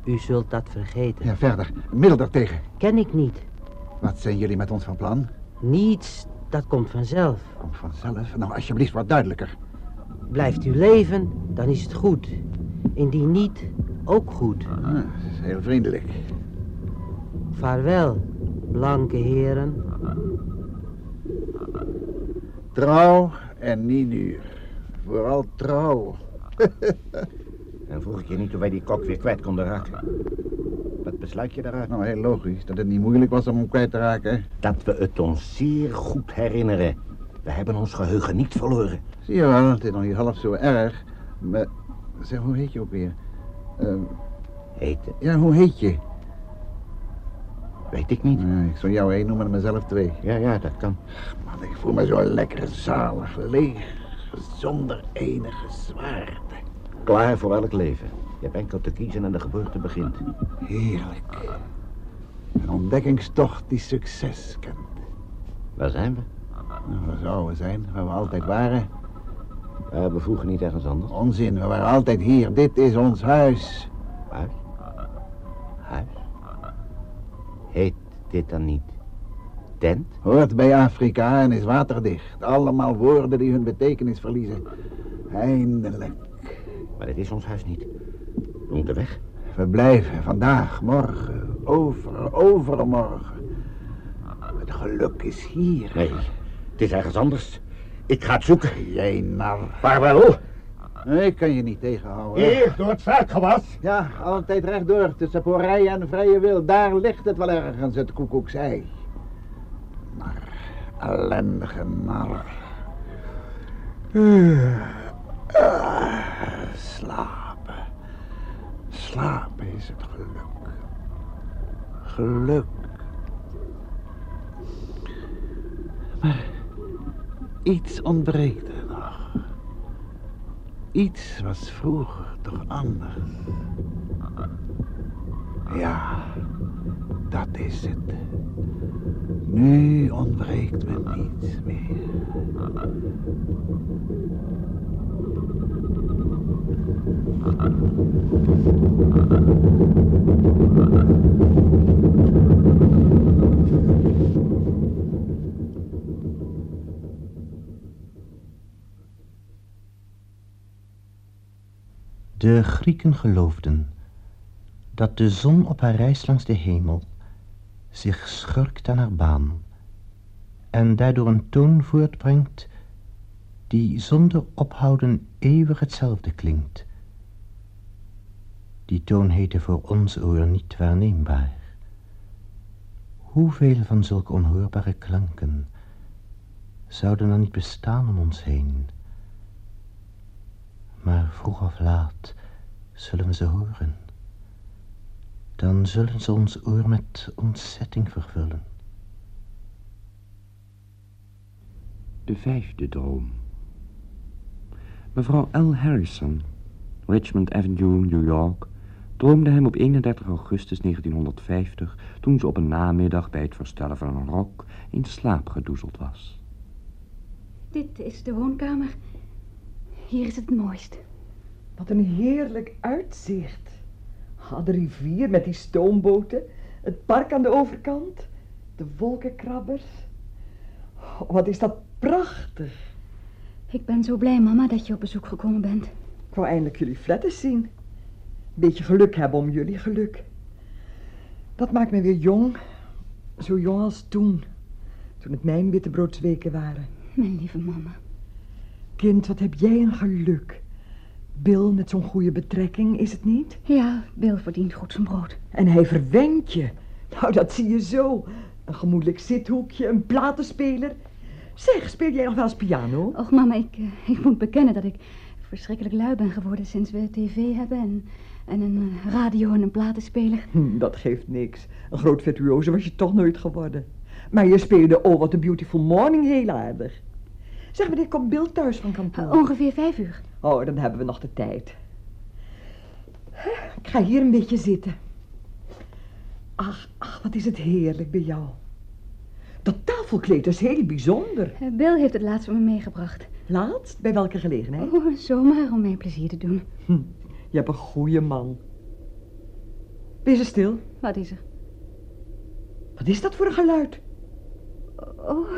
U zult dat vergeten. Ja, verder. Middel daartegen. Ken ik niet. Wat zijn jullie met ons van plan? Niets, dat komt vanzelf. Komt vanzelf? Nou, alsjeblieft, wat duidelijker. Blijft u leven, dan is het goed. Indien niet, ook goed. Ah, dat is heel vriendelijk. Vaarwel, blanke heren. Trouw en niet duur. Vooral trouw. en vroeg ik je niet hoe wij die kok weer kwijt konden raken. Wat besluit je daaruit? Nou, heel logisch. Dat het niet moeilijk was om hem kwijt te raken. Dat we het ons zeer goed herinneren. We hebben ons geheugen niet verloren. Zie je wel, het is nog niet half zo erg. Maar, zeg, hoe heet je ook weer? Uh, Heten? Ja, hoe heet je? Weet ik niet. Ik zou jou één noemen en mezelf twee. Ja, ja, dat kan. Man, ik voel me zo lekker zalig, leeg, zonder enige zwaarte. Klaar voor elk leven. Je hebt enkel te kiezen en de geboorte begint. Heerlijk. Een ontdekkingstocht die succes kent. Waar zijn we? Nou, waar zouden we zijn? Waar we altijd waren. We hebben vroeger niet ergens anders. Onzin, we waren altijd hier. Dit is ons huis. Huis? Huis? Heet dit dan niet tent? Hoort bij Afrika en is waterdicht. Allemaal woorden die hun betekenis verliezen. Eindelijk. Maar dit is ons huis niet. We moeten weg. We blijven vandaag, morgen, over, overmorgen. Het geluk is hier. Nee, het is ergens anders. Ik ga het zoeken. Jij nar. Vaarwel. Nee, ik kan je niet tegenhouden. Hier, door het vuilgewas. Ja, altijd rechtdoor, tussen porij en vrije wil. Daar ligt het wel ergens, het koekoeksei. Maar, ellendige nar. Uh, uh, slapen. Slapen is het geluk. Geluk. Maar iets ontbreekt er nog. Iets was vroeger toch anders. Ja, dat is het. Nu ontbreekt me niets meer. De Grieken geloofden dat de zon op haar reis langs de hemel zich schurkt aan haar baan en daardoor een toon voortbrengt die zonder ophouden eeuwig hetzelfde klinkt. Die toon heette voor ons oor niet waarneembaar. Hoeveel van zulke onhoorbare klanken zouden er niet bestaan om ons heen? Maar vroeg of laat zullen we ze horen. Dan zullen ze ons oor met ontzetting vervullen. De vijfde droom. Mevrouw L. Harrison, Richmond Avenue, New York, droomde hem op 31 augustus 1950 toen ze op een namiddag bij het verstellen van een rok in slaap gedoezeld was. Dit is de woonkamer. Hier is het mooist. Wat een heerlijk uitzicht. Ah, de rivier met die stoomboten, het park aan de overkant, de wolkenkrabbers. Oh, wat is dat prachtig. Ik ben zo blij, mama, dat je op bezoek gekomen bent. Ik wou eindelijk jullie flat eens zien. Beetje geluk hebben om jullie geluk. Dat maakt me weer jong. Zo jong als toen. Toen het mijn wittebroodsweken waren. Mijn lieve mama. Kind, wat heb jij een geluk. Bill met zo'n goede betrekking, is het niet? Ja, Bill verdient goed zijn brood. En hij verwenkt je. Nou, dat zie je zo. Een gemoedelijk zithoekje, een platenspeler. Zeg, speel jij nog wel eens piano? Och, mama, ik, uh, ik moet bekennen dat ik verschrikkelijk lui ben geworden sinds we tv hebben en, en een uh, radio en een platenspeler. Hm, dat geeft niks. Een groot virtuoze was je toch nooit geworden. Maar je speelde Oh What a Beautiful Morning heel aardig. Zeg, wanneer komt Bill thuis van kantoor? Uh, ongeveer vijf uur. Oh, dan hebben we nog de tijd. Ik ga hier een beetje zitten. Ach, ach, wat is het heerlijk bij jou. Dat tafelkleed is heel bijzonder. Uh, Bill heeft het laatst voor me meegebracht. Laatst? Bij welke gelegenheid? Oh, zomaar om mij plezier te doen. Hm, je hebt een goede man. Wees er stil. Wat is er? Wat is dat voor een geluid? Oh,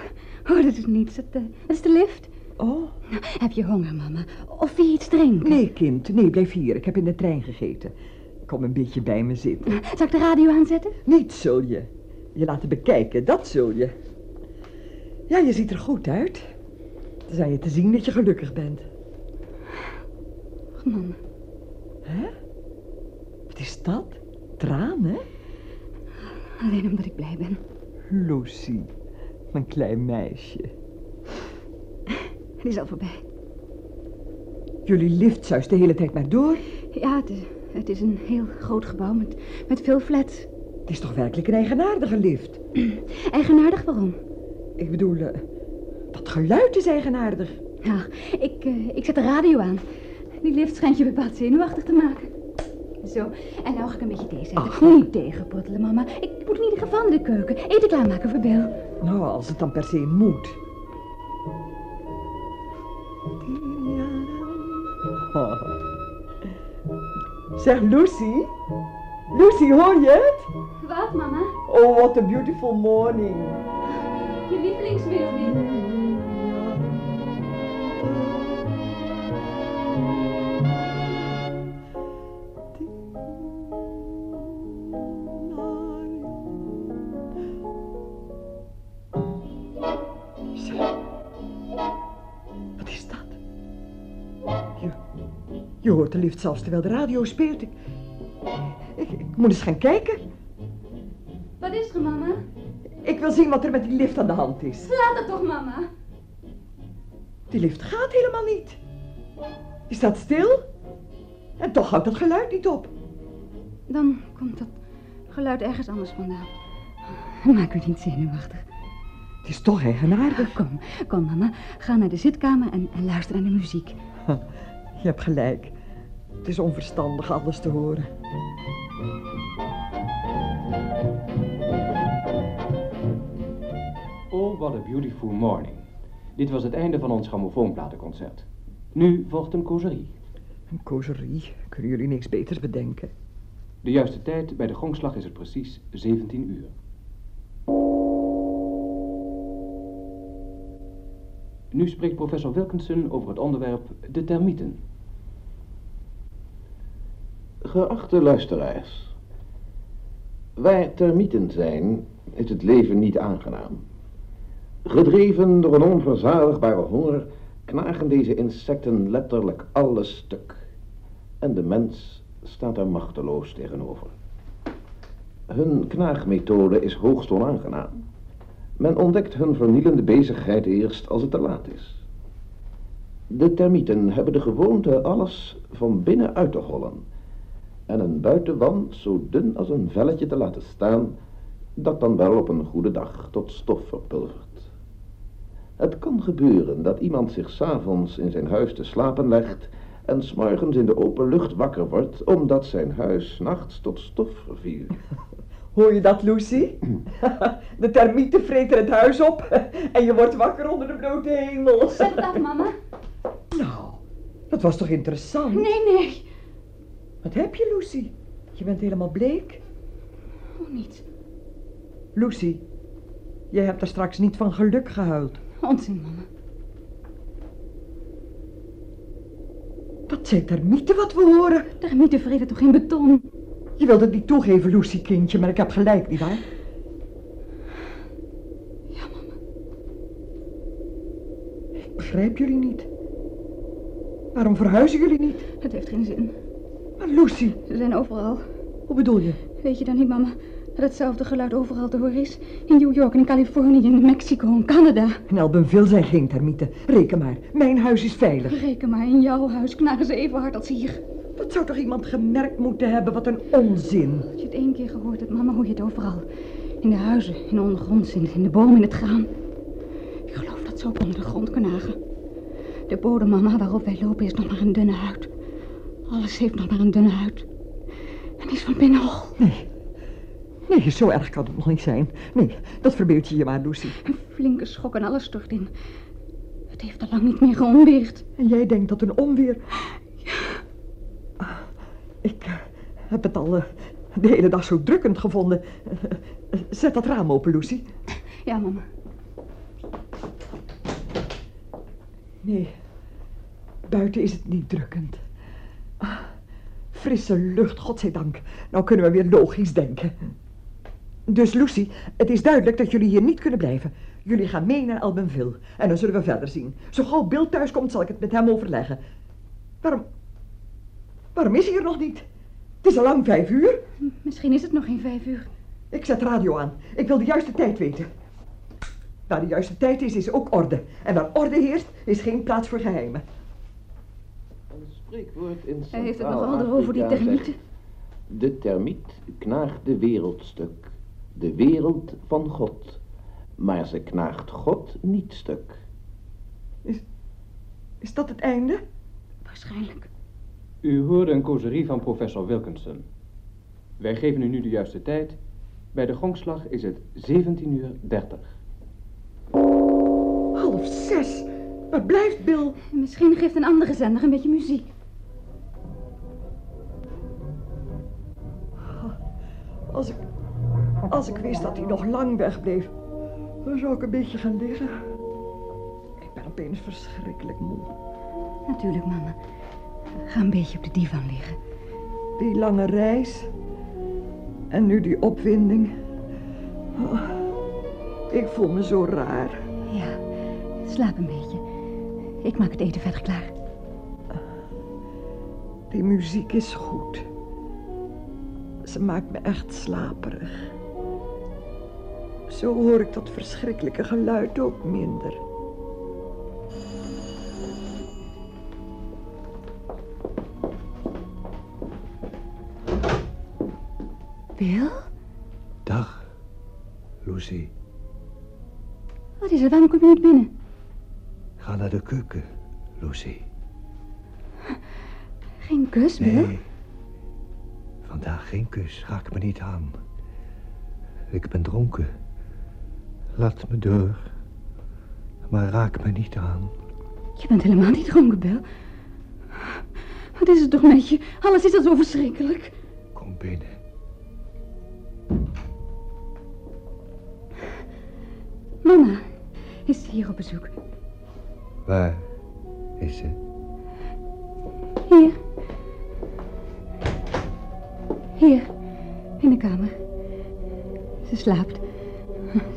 oh dat is niets. Dat, uh, dat is de lift. Oh. Nou, heb je honger, mama? Of wil je iets drinken? Nee, kind. Nee, blijf hier. Ik heb in de trein gegeten. Kom een beetje bij me zitten. Zal ik de radio aanzetten? Niet zul je. Je laten bekijken, dat zul je. Ja, je ziet er goed uit. Dan zijn je te zien dat je gelukkig bent. Ach, mama. Hè? Wat is dat? Tranen? Alleen omdat ik blij ben. Lucy, mijn klein meisje. Het is al voorbij. Jullie lift zuist de hele tijd maar door. Ja, het is, het is een heel groot gebouw met, met veel flats. Het is toch werkelijk een eigenaardige lift? Eigenaardig waarom? Ik bedoel, uh, dat geluid is eigenaardig. Ja, ik, uh, ik zet de radio aan. Die lift schijnt je bepaald zenuwachtig te maken. Zo, en nou ga ik een beetje thee zetten. Niet tegenpottelen, mama. Ik moet in ieder geval in de keuken eten klaarmaken voor Bill. Nou, als het dan per se moet. Oh. Zeg, Lucy. Lucy, hoor je het? Wat, mama? Oh, what a beautiful morning. Je lievelingsmelodie. Je, hoort de lift zelfs terwijl de radio speelt. Ik, ik, ik moet eens gaan kijken. Wat is er, mama? Ik wil zien wat er met die lift aan de hand is. Laat het toch, mama. Die lift gaat helemaal niet. Die staat stil. En toch houdt dat geluid niet op. Dan komt dat geluid ergens anders vandaan. Maak u niet zenuwachtig. Het is toch eigenaardig. Kom, kom mama. Ga naar de zitkamer en, en luister naar de muziek. Je hebt gelijk. Het is onverstandig alles te horen. Oh, what a beautiful morning. Dit was het einde van ons grammofoonplatenconcert. Nu volgt een causerie. Een causerie? Kunnen jullie niks beters bedenken? De juiste tijd bij de gongslag is het precies 17 uur. Nu spreekt professor Wilkinson over het onderwerp de termieten. Geachte luisteraars, waar termieten zijn, is het leven niet aangenaam. Gedreven door een onverzadigbare honger knagen deze insecten letterlijk alles stuk. En de mens staat er machteloos tegenover. Hun knaagmethode is hoogst onaangenaam. Men ontdekt hun vernielende bezigheid eerst als het te laat is. De termieten hebben de gewoonte alles van binnen uit te hollen en een buitenwand zo dun als een velletje te laten staan, dat dan wel op een goede dag tot stof verpulvert. Het kan gebeuren dat iemand zich s'avonds in zijn huis te slapen legt en s'morgens in de open lucht wakker wordt, omdat zijn huis nachts tot stof verviel. Hoor je dat, Lucy? De termieten vreten het huis op en je wordt wakker onder de blote hemel. Zeg dat, mama. Nou, dat was toch interessant? Nee, nee. Wat heb je, Lucy? Je bent helemaal bleek. Oh, niets. Lucy, jij hebt er straks niet van geluk gehuild. Onzin, mama. Dat zijn termieten wat we horen. Termieten vreten toch geen beton? Je wilt het niet toegeven, Lucy, kindje, maar ik heb gelijk, nietwaar? Ja, mama. Ik begrijp jullie niet. Waarom verhuizen jullie niet? Het heeft geen zin. Maar Lucy... Ze zijn overal. Hoe bedoel je? Weet je dan niet, mama, dat hetzelfde geluid overal te horen is? In New York, en in Californië, in Mexico, in Canada. In Albenville zijn geen termieten. Reken maar, mijn huis is veilig. Reken maar, in jouw huis knagen ze even hard als hier. Dat zou toch iemand gemerkt moeten hebben, wat een onzin. Als je het één keer gehoord hebt, mama, hoor je het overal. In de huizen, in de ondergronds, in, in de bomen, in het graan. Ik geloof dat ze ook onder de grond knagen. De bodem, mama, waarop wij lopen, is nog maar een dunne huid. Alles heeft nog maar een dunne huid. En is van binnen hol. Nee. Nee, zo erg kan het nog niet zijn. Nee, dat verbeeld je je maar, Lucy. Een flinke schok en alles stort in. Het heeft al lang niet meer geonweerd. En jij denkt dat een onweer... Ja. Ik uh, heb het al uh, de hele dag zo drukkend gevonden. Uh, zet dat raam open, Lucy. Ja, mama. Nee, buiten is het niet drukkend. Ah, frisse lucht, godzijdank. Nou kunnen we weer logisch denken. Dus Lucy, het is duidelijk dat jullie hier niet kunnen blijven. Jullie gaan mee naar Albenville. En dan zullen we verder zien. Zo gauw Bill thuis komt, zal ik het met hem overleggen. Waarom... Waarom is hij hier nog niet? Het is al lang vijf uur. Misschien is het nog geen vijf uur. Ik zet radio aan. Ik wil de juiste tijd weten. Waar de juiste tijd is, is ook orde. En waar orde heerst, is geen plaats voor geheimen. Spreekwoord in Hij heeft het nog altijd over die termieten. De termiet knaagt de wereld stuk. De wereld van God. Maar ze knaagt God niet stuk. Is, is dat het einde? Waarschijnlijk. U hoorde een causerie van professor Wilkinson. Wij geven u nu de juiste tijd. Bij de gongslag is het 17 uur 30. Half zes. Waar blijft Bill? Misschien geeft een andere zender een beetje muziek. Als ik wist dat hij nog lang wegbleef, dan zou ik een beetje gaan liggen. Ik ben opeens verschrikkelijk moe. Natuurlijk, mama. Ga een beetje op de divan liggen. Die lange reis. En nu die opwinding. Oh, ik voel me zo raar. Ja, slaap een beetje. Ik maak het eten verder klaar. Die muziek is goed. Ze maakt me echt slaperig. Zo hoor ik dat verschrikkelijke geluid ook minder. Bill? Dag, Lucy. Wat is er? Waarom kom je niet binnen? Ga naar de keuken, Lucy. Geen kus, Bill? Nee. Vandaag geen kus. Raak me niet aan. Ik ben dronken. Laat me door. Maar raak me niet aan. Je bent helemaal niet dronken, Bill. Wat is het toch met je? Alles is al zo verschrikkelijk. Kom binnen. Mama is hier op bezoek. Waar is ze? Hier. Hier, in de kamer. Ze slaapt.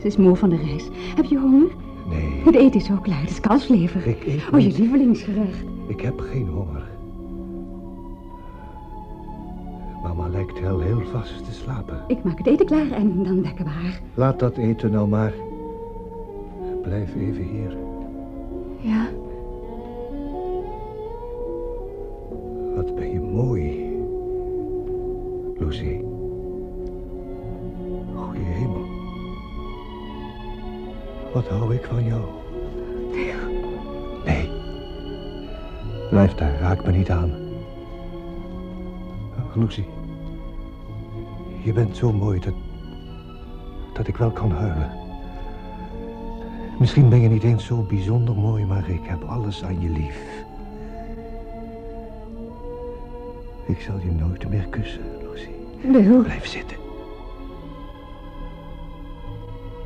Ze is moe van de reis. Heb je honger? Nee. Het eten is zo klaar. Het is kalfslever. Ik eet Oh, je lievelingsgerecht. Ik heb geen honger. Mama lijkt heel, heel vast te slapen. Ik maak het eten klaar en dan wekken we haar. Laat dat eten nou maar. Blijf even hier. Ja, Wat ben je mooi. Lucy. Wat hou ik van jou. Nee. Blijf daar, raak me niet aan. Lucy. Je bent zo mooi dat... dat ik wel kan huilen. Misschien ben je niet eens zo bijzonder mooi, maar ik heb alles aan je lief. Ik zal je nooit meer kussen, Lucy. Bill. Blijf zitten.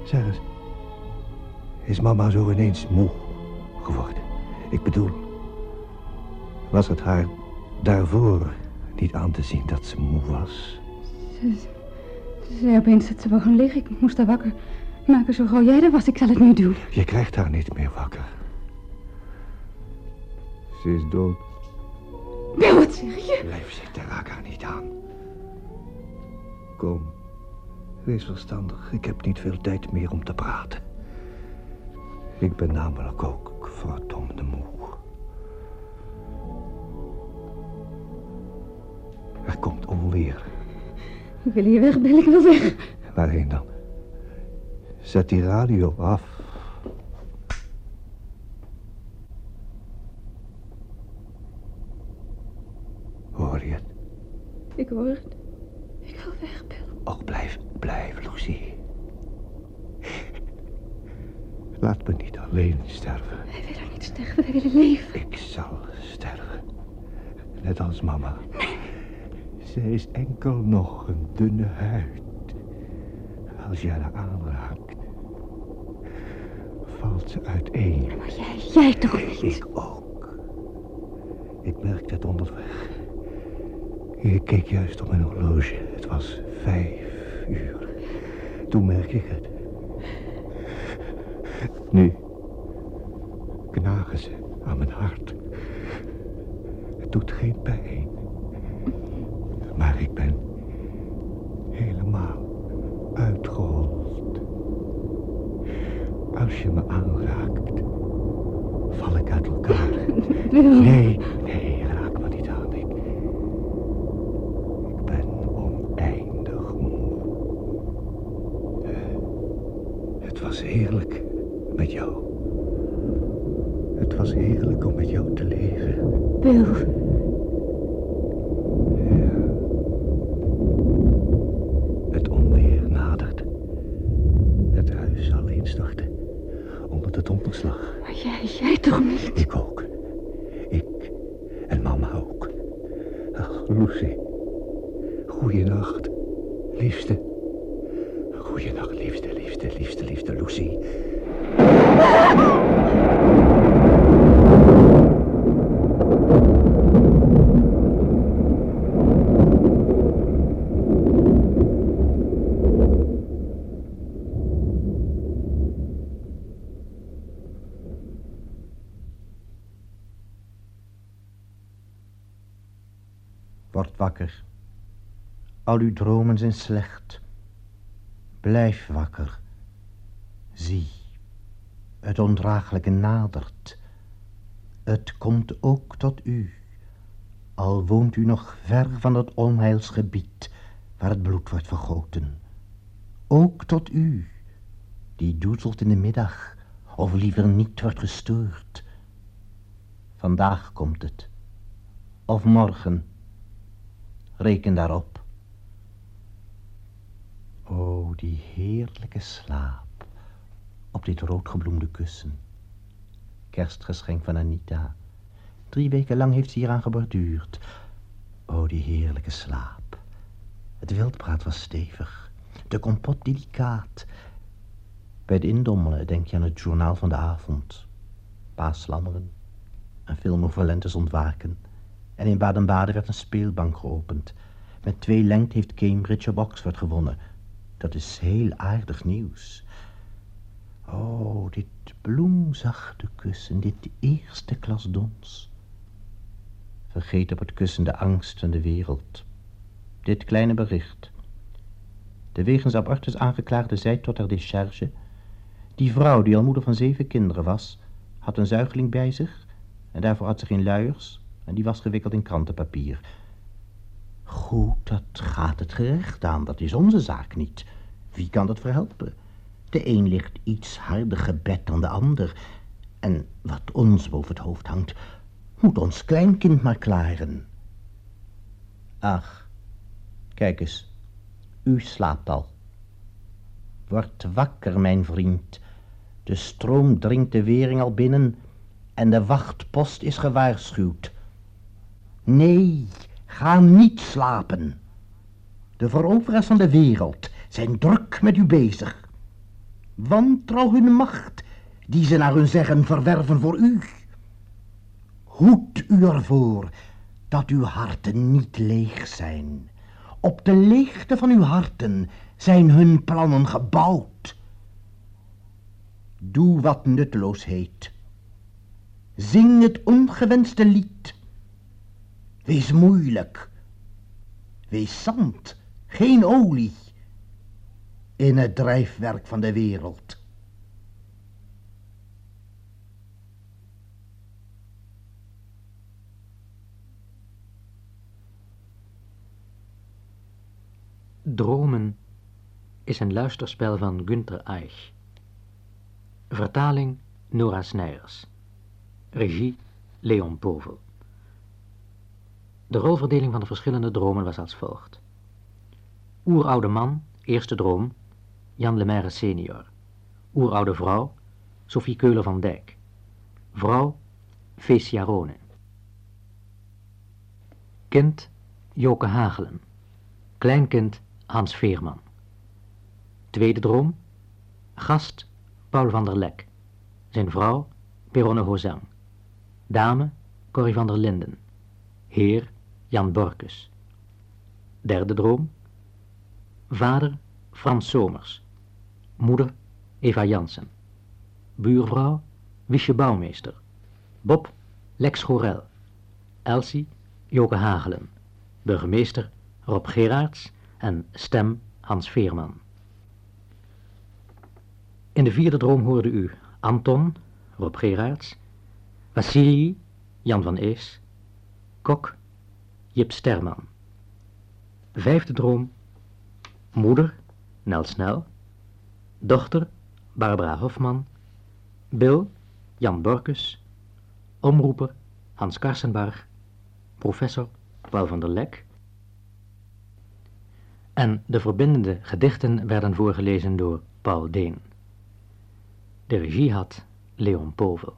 Zeg eens. Is mama zo ineens moe geworden? Ik bedoel... Was het haar daarvoor niet aan te zien dat ze moe was? Ze, ze zei opeens dat ze wou gaan liggen. Ik moest haar wakker maken zo gauw jij er was. Ik zal het nu doen. Je krijgt haar niet meer wakker. Ze is dood. Bill, wat zeg je? Blijf zitten, raak haar niet aan. Kom, wees verstandig. Ik heb niet veel tijd meer om te praten. Ik ben namelijk ook verdomde moe. Er komt onweer. Ik wil hier weg, Bill. Ik wil weg. Waarheen dan? Zet die radio af. Hoor je het? Ik hoor het. Ik wil weg, Bill. Och, blijf, blijf, Lucy. Laat me niet alleen sterven. Wij willen niet sterven, wij willen leven. Ik zal sterven. Net als mama. Ze is enkel nog een dunne huid. Als je haar aanraakt, valt ze uiteen. Maar jij, jij toch niet? Ik ook. Ik merkte het onderweg. Ik keek juist op mijn horloge. Het was vijf uur. Toen merk ik het. Nu knagen ze aan mijn hart. Het doet geen pijn. Maar ik ben helemaal uitgehold. Als je me aanraakt, val ik uit elkaar. Bill. Nee, nee, raak me niet aan. Ik, ik ben oneindig moe. Eh, Het was heerlijk met jou. Het was heerlijk om met jou te leven. Bill. Al uw dromen zijn slecht. Blijf wakker. Zie, het ondraaglijke nadert. Het komt ook tot u, al woont u nog ver van het onheilsgebied waar het bloed wordt vergoten. Ook tot u, die doezelt in de middag, of liever niet wordt gestoord. Vandaag komt het, of morgen. Reken daarop. O, die heerlijke slaap op dit roodgebloemde kussen. Kerstgeschenk van Anita. Drie weken lang heeft ze hieraan geborduurd. O, die heerlijke slaap. Het wildbraad was stevig, de kompot delicaat. Bij het indommelen denk je aan het journaal van de avond. Paaslammeren, een film over Lentes ontwaken. En in Baden-Baden werd een speelbank geopend. Met twee lengte heeft Cambridge op Oxford gewonnen. Dat is heel aardig nieuws. Oh, dit bloemzachte kussen, dit eerste klas dons. Vergeet op het kussen de angst van de wereld. Dit kleine bericht. De wegens abortus aangeklaagde zei tot haar discharge... Die vrouw, die al moeder van zeven kinderen was... had een zuigeling bij zich... en daarvoor had ze geen luiers... en die was gewikkeld in krantenpapier... Goed, dat gaat het gerecht aan. Dat is onze zaak niet. Wie kan dat verhelpen? De een ligt iets harder gebed dan de ander. En wat ons boven het hoofd hangt, moet ons kleinkind maar klaren. Ach, kijk eens, u slaapt al. Word wakker, mijn vriend. De stroom dringt de wering al binnen en de wachtpost is gewaarschuwd. Nee, ga niet slapen. De veroveraars van de wereld zijn druk met u bezig. Wantrouw hun macht, die ze naar hun zeggen verwerven voor u. Hoed u ervoor dat uw harten niet leeg zijn. Op de leegte van uw harten zijn hun plannen gebouwd. Doe wat nutteloos heet. Zing het ongewenste lied. Wees moeilijk. Wees zand, geen olie. In het drijfwerk van de wereld. Dromen is een luisterspel van Günther Eich. Vertaling Nora Snijers. Regie Leon Povel. De rolverdeling van de verschillende dromen was als volgt. Oeroude man, eerste droom, Jan Lemaire senior. Oeroude vrouw, Sophie Keuler van Dijk. Vrouw, Feesia Rone. Kind, Joke Hagelen. Kleinkind, Hans Veerman. Tweede droom, gast, Paul van der Lek. Zijn vrouw, Peronne Hozang. Dame, Corrie van der Linden. Heer, Jan Borkus. Derde droom. Vader, Frans Somers. Moeder, Eva Jansen. Buurvrouw, Wiesje Bouwmeester. Bob, Lex Gorel. Elsie, Joke Hagelen. Burgemeester, Rob Gerards. En stem, Hans Veerman. In de vierde droom hoorde u Anton, Rob Gerards. Vassili, Jan van Ees. Kok, Jip Sterman. Vijfde droom, moeder, Nel Snel. Dochter, Barbara Hofman. Bill, Jan Borkus. Omroeper, Hans Karsenbarg. Professor, Paul van der Lek. En de verbindende gedichten werden voorgelezen door Paul Deen. De regie had Leon Povel.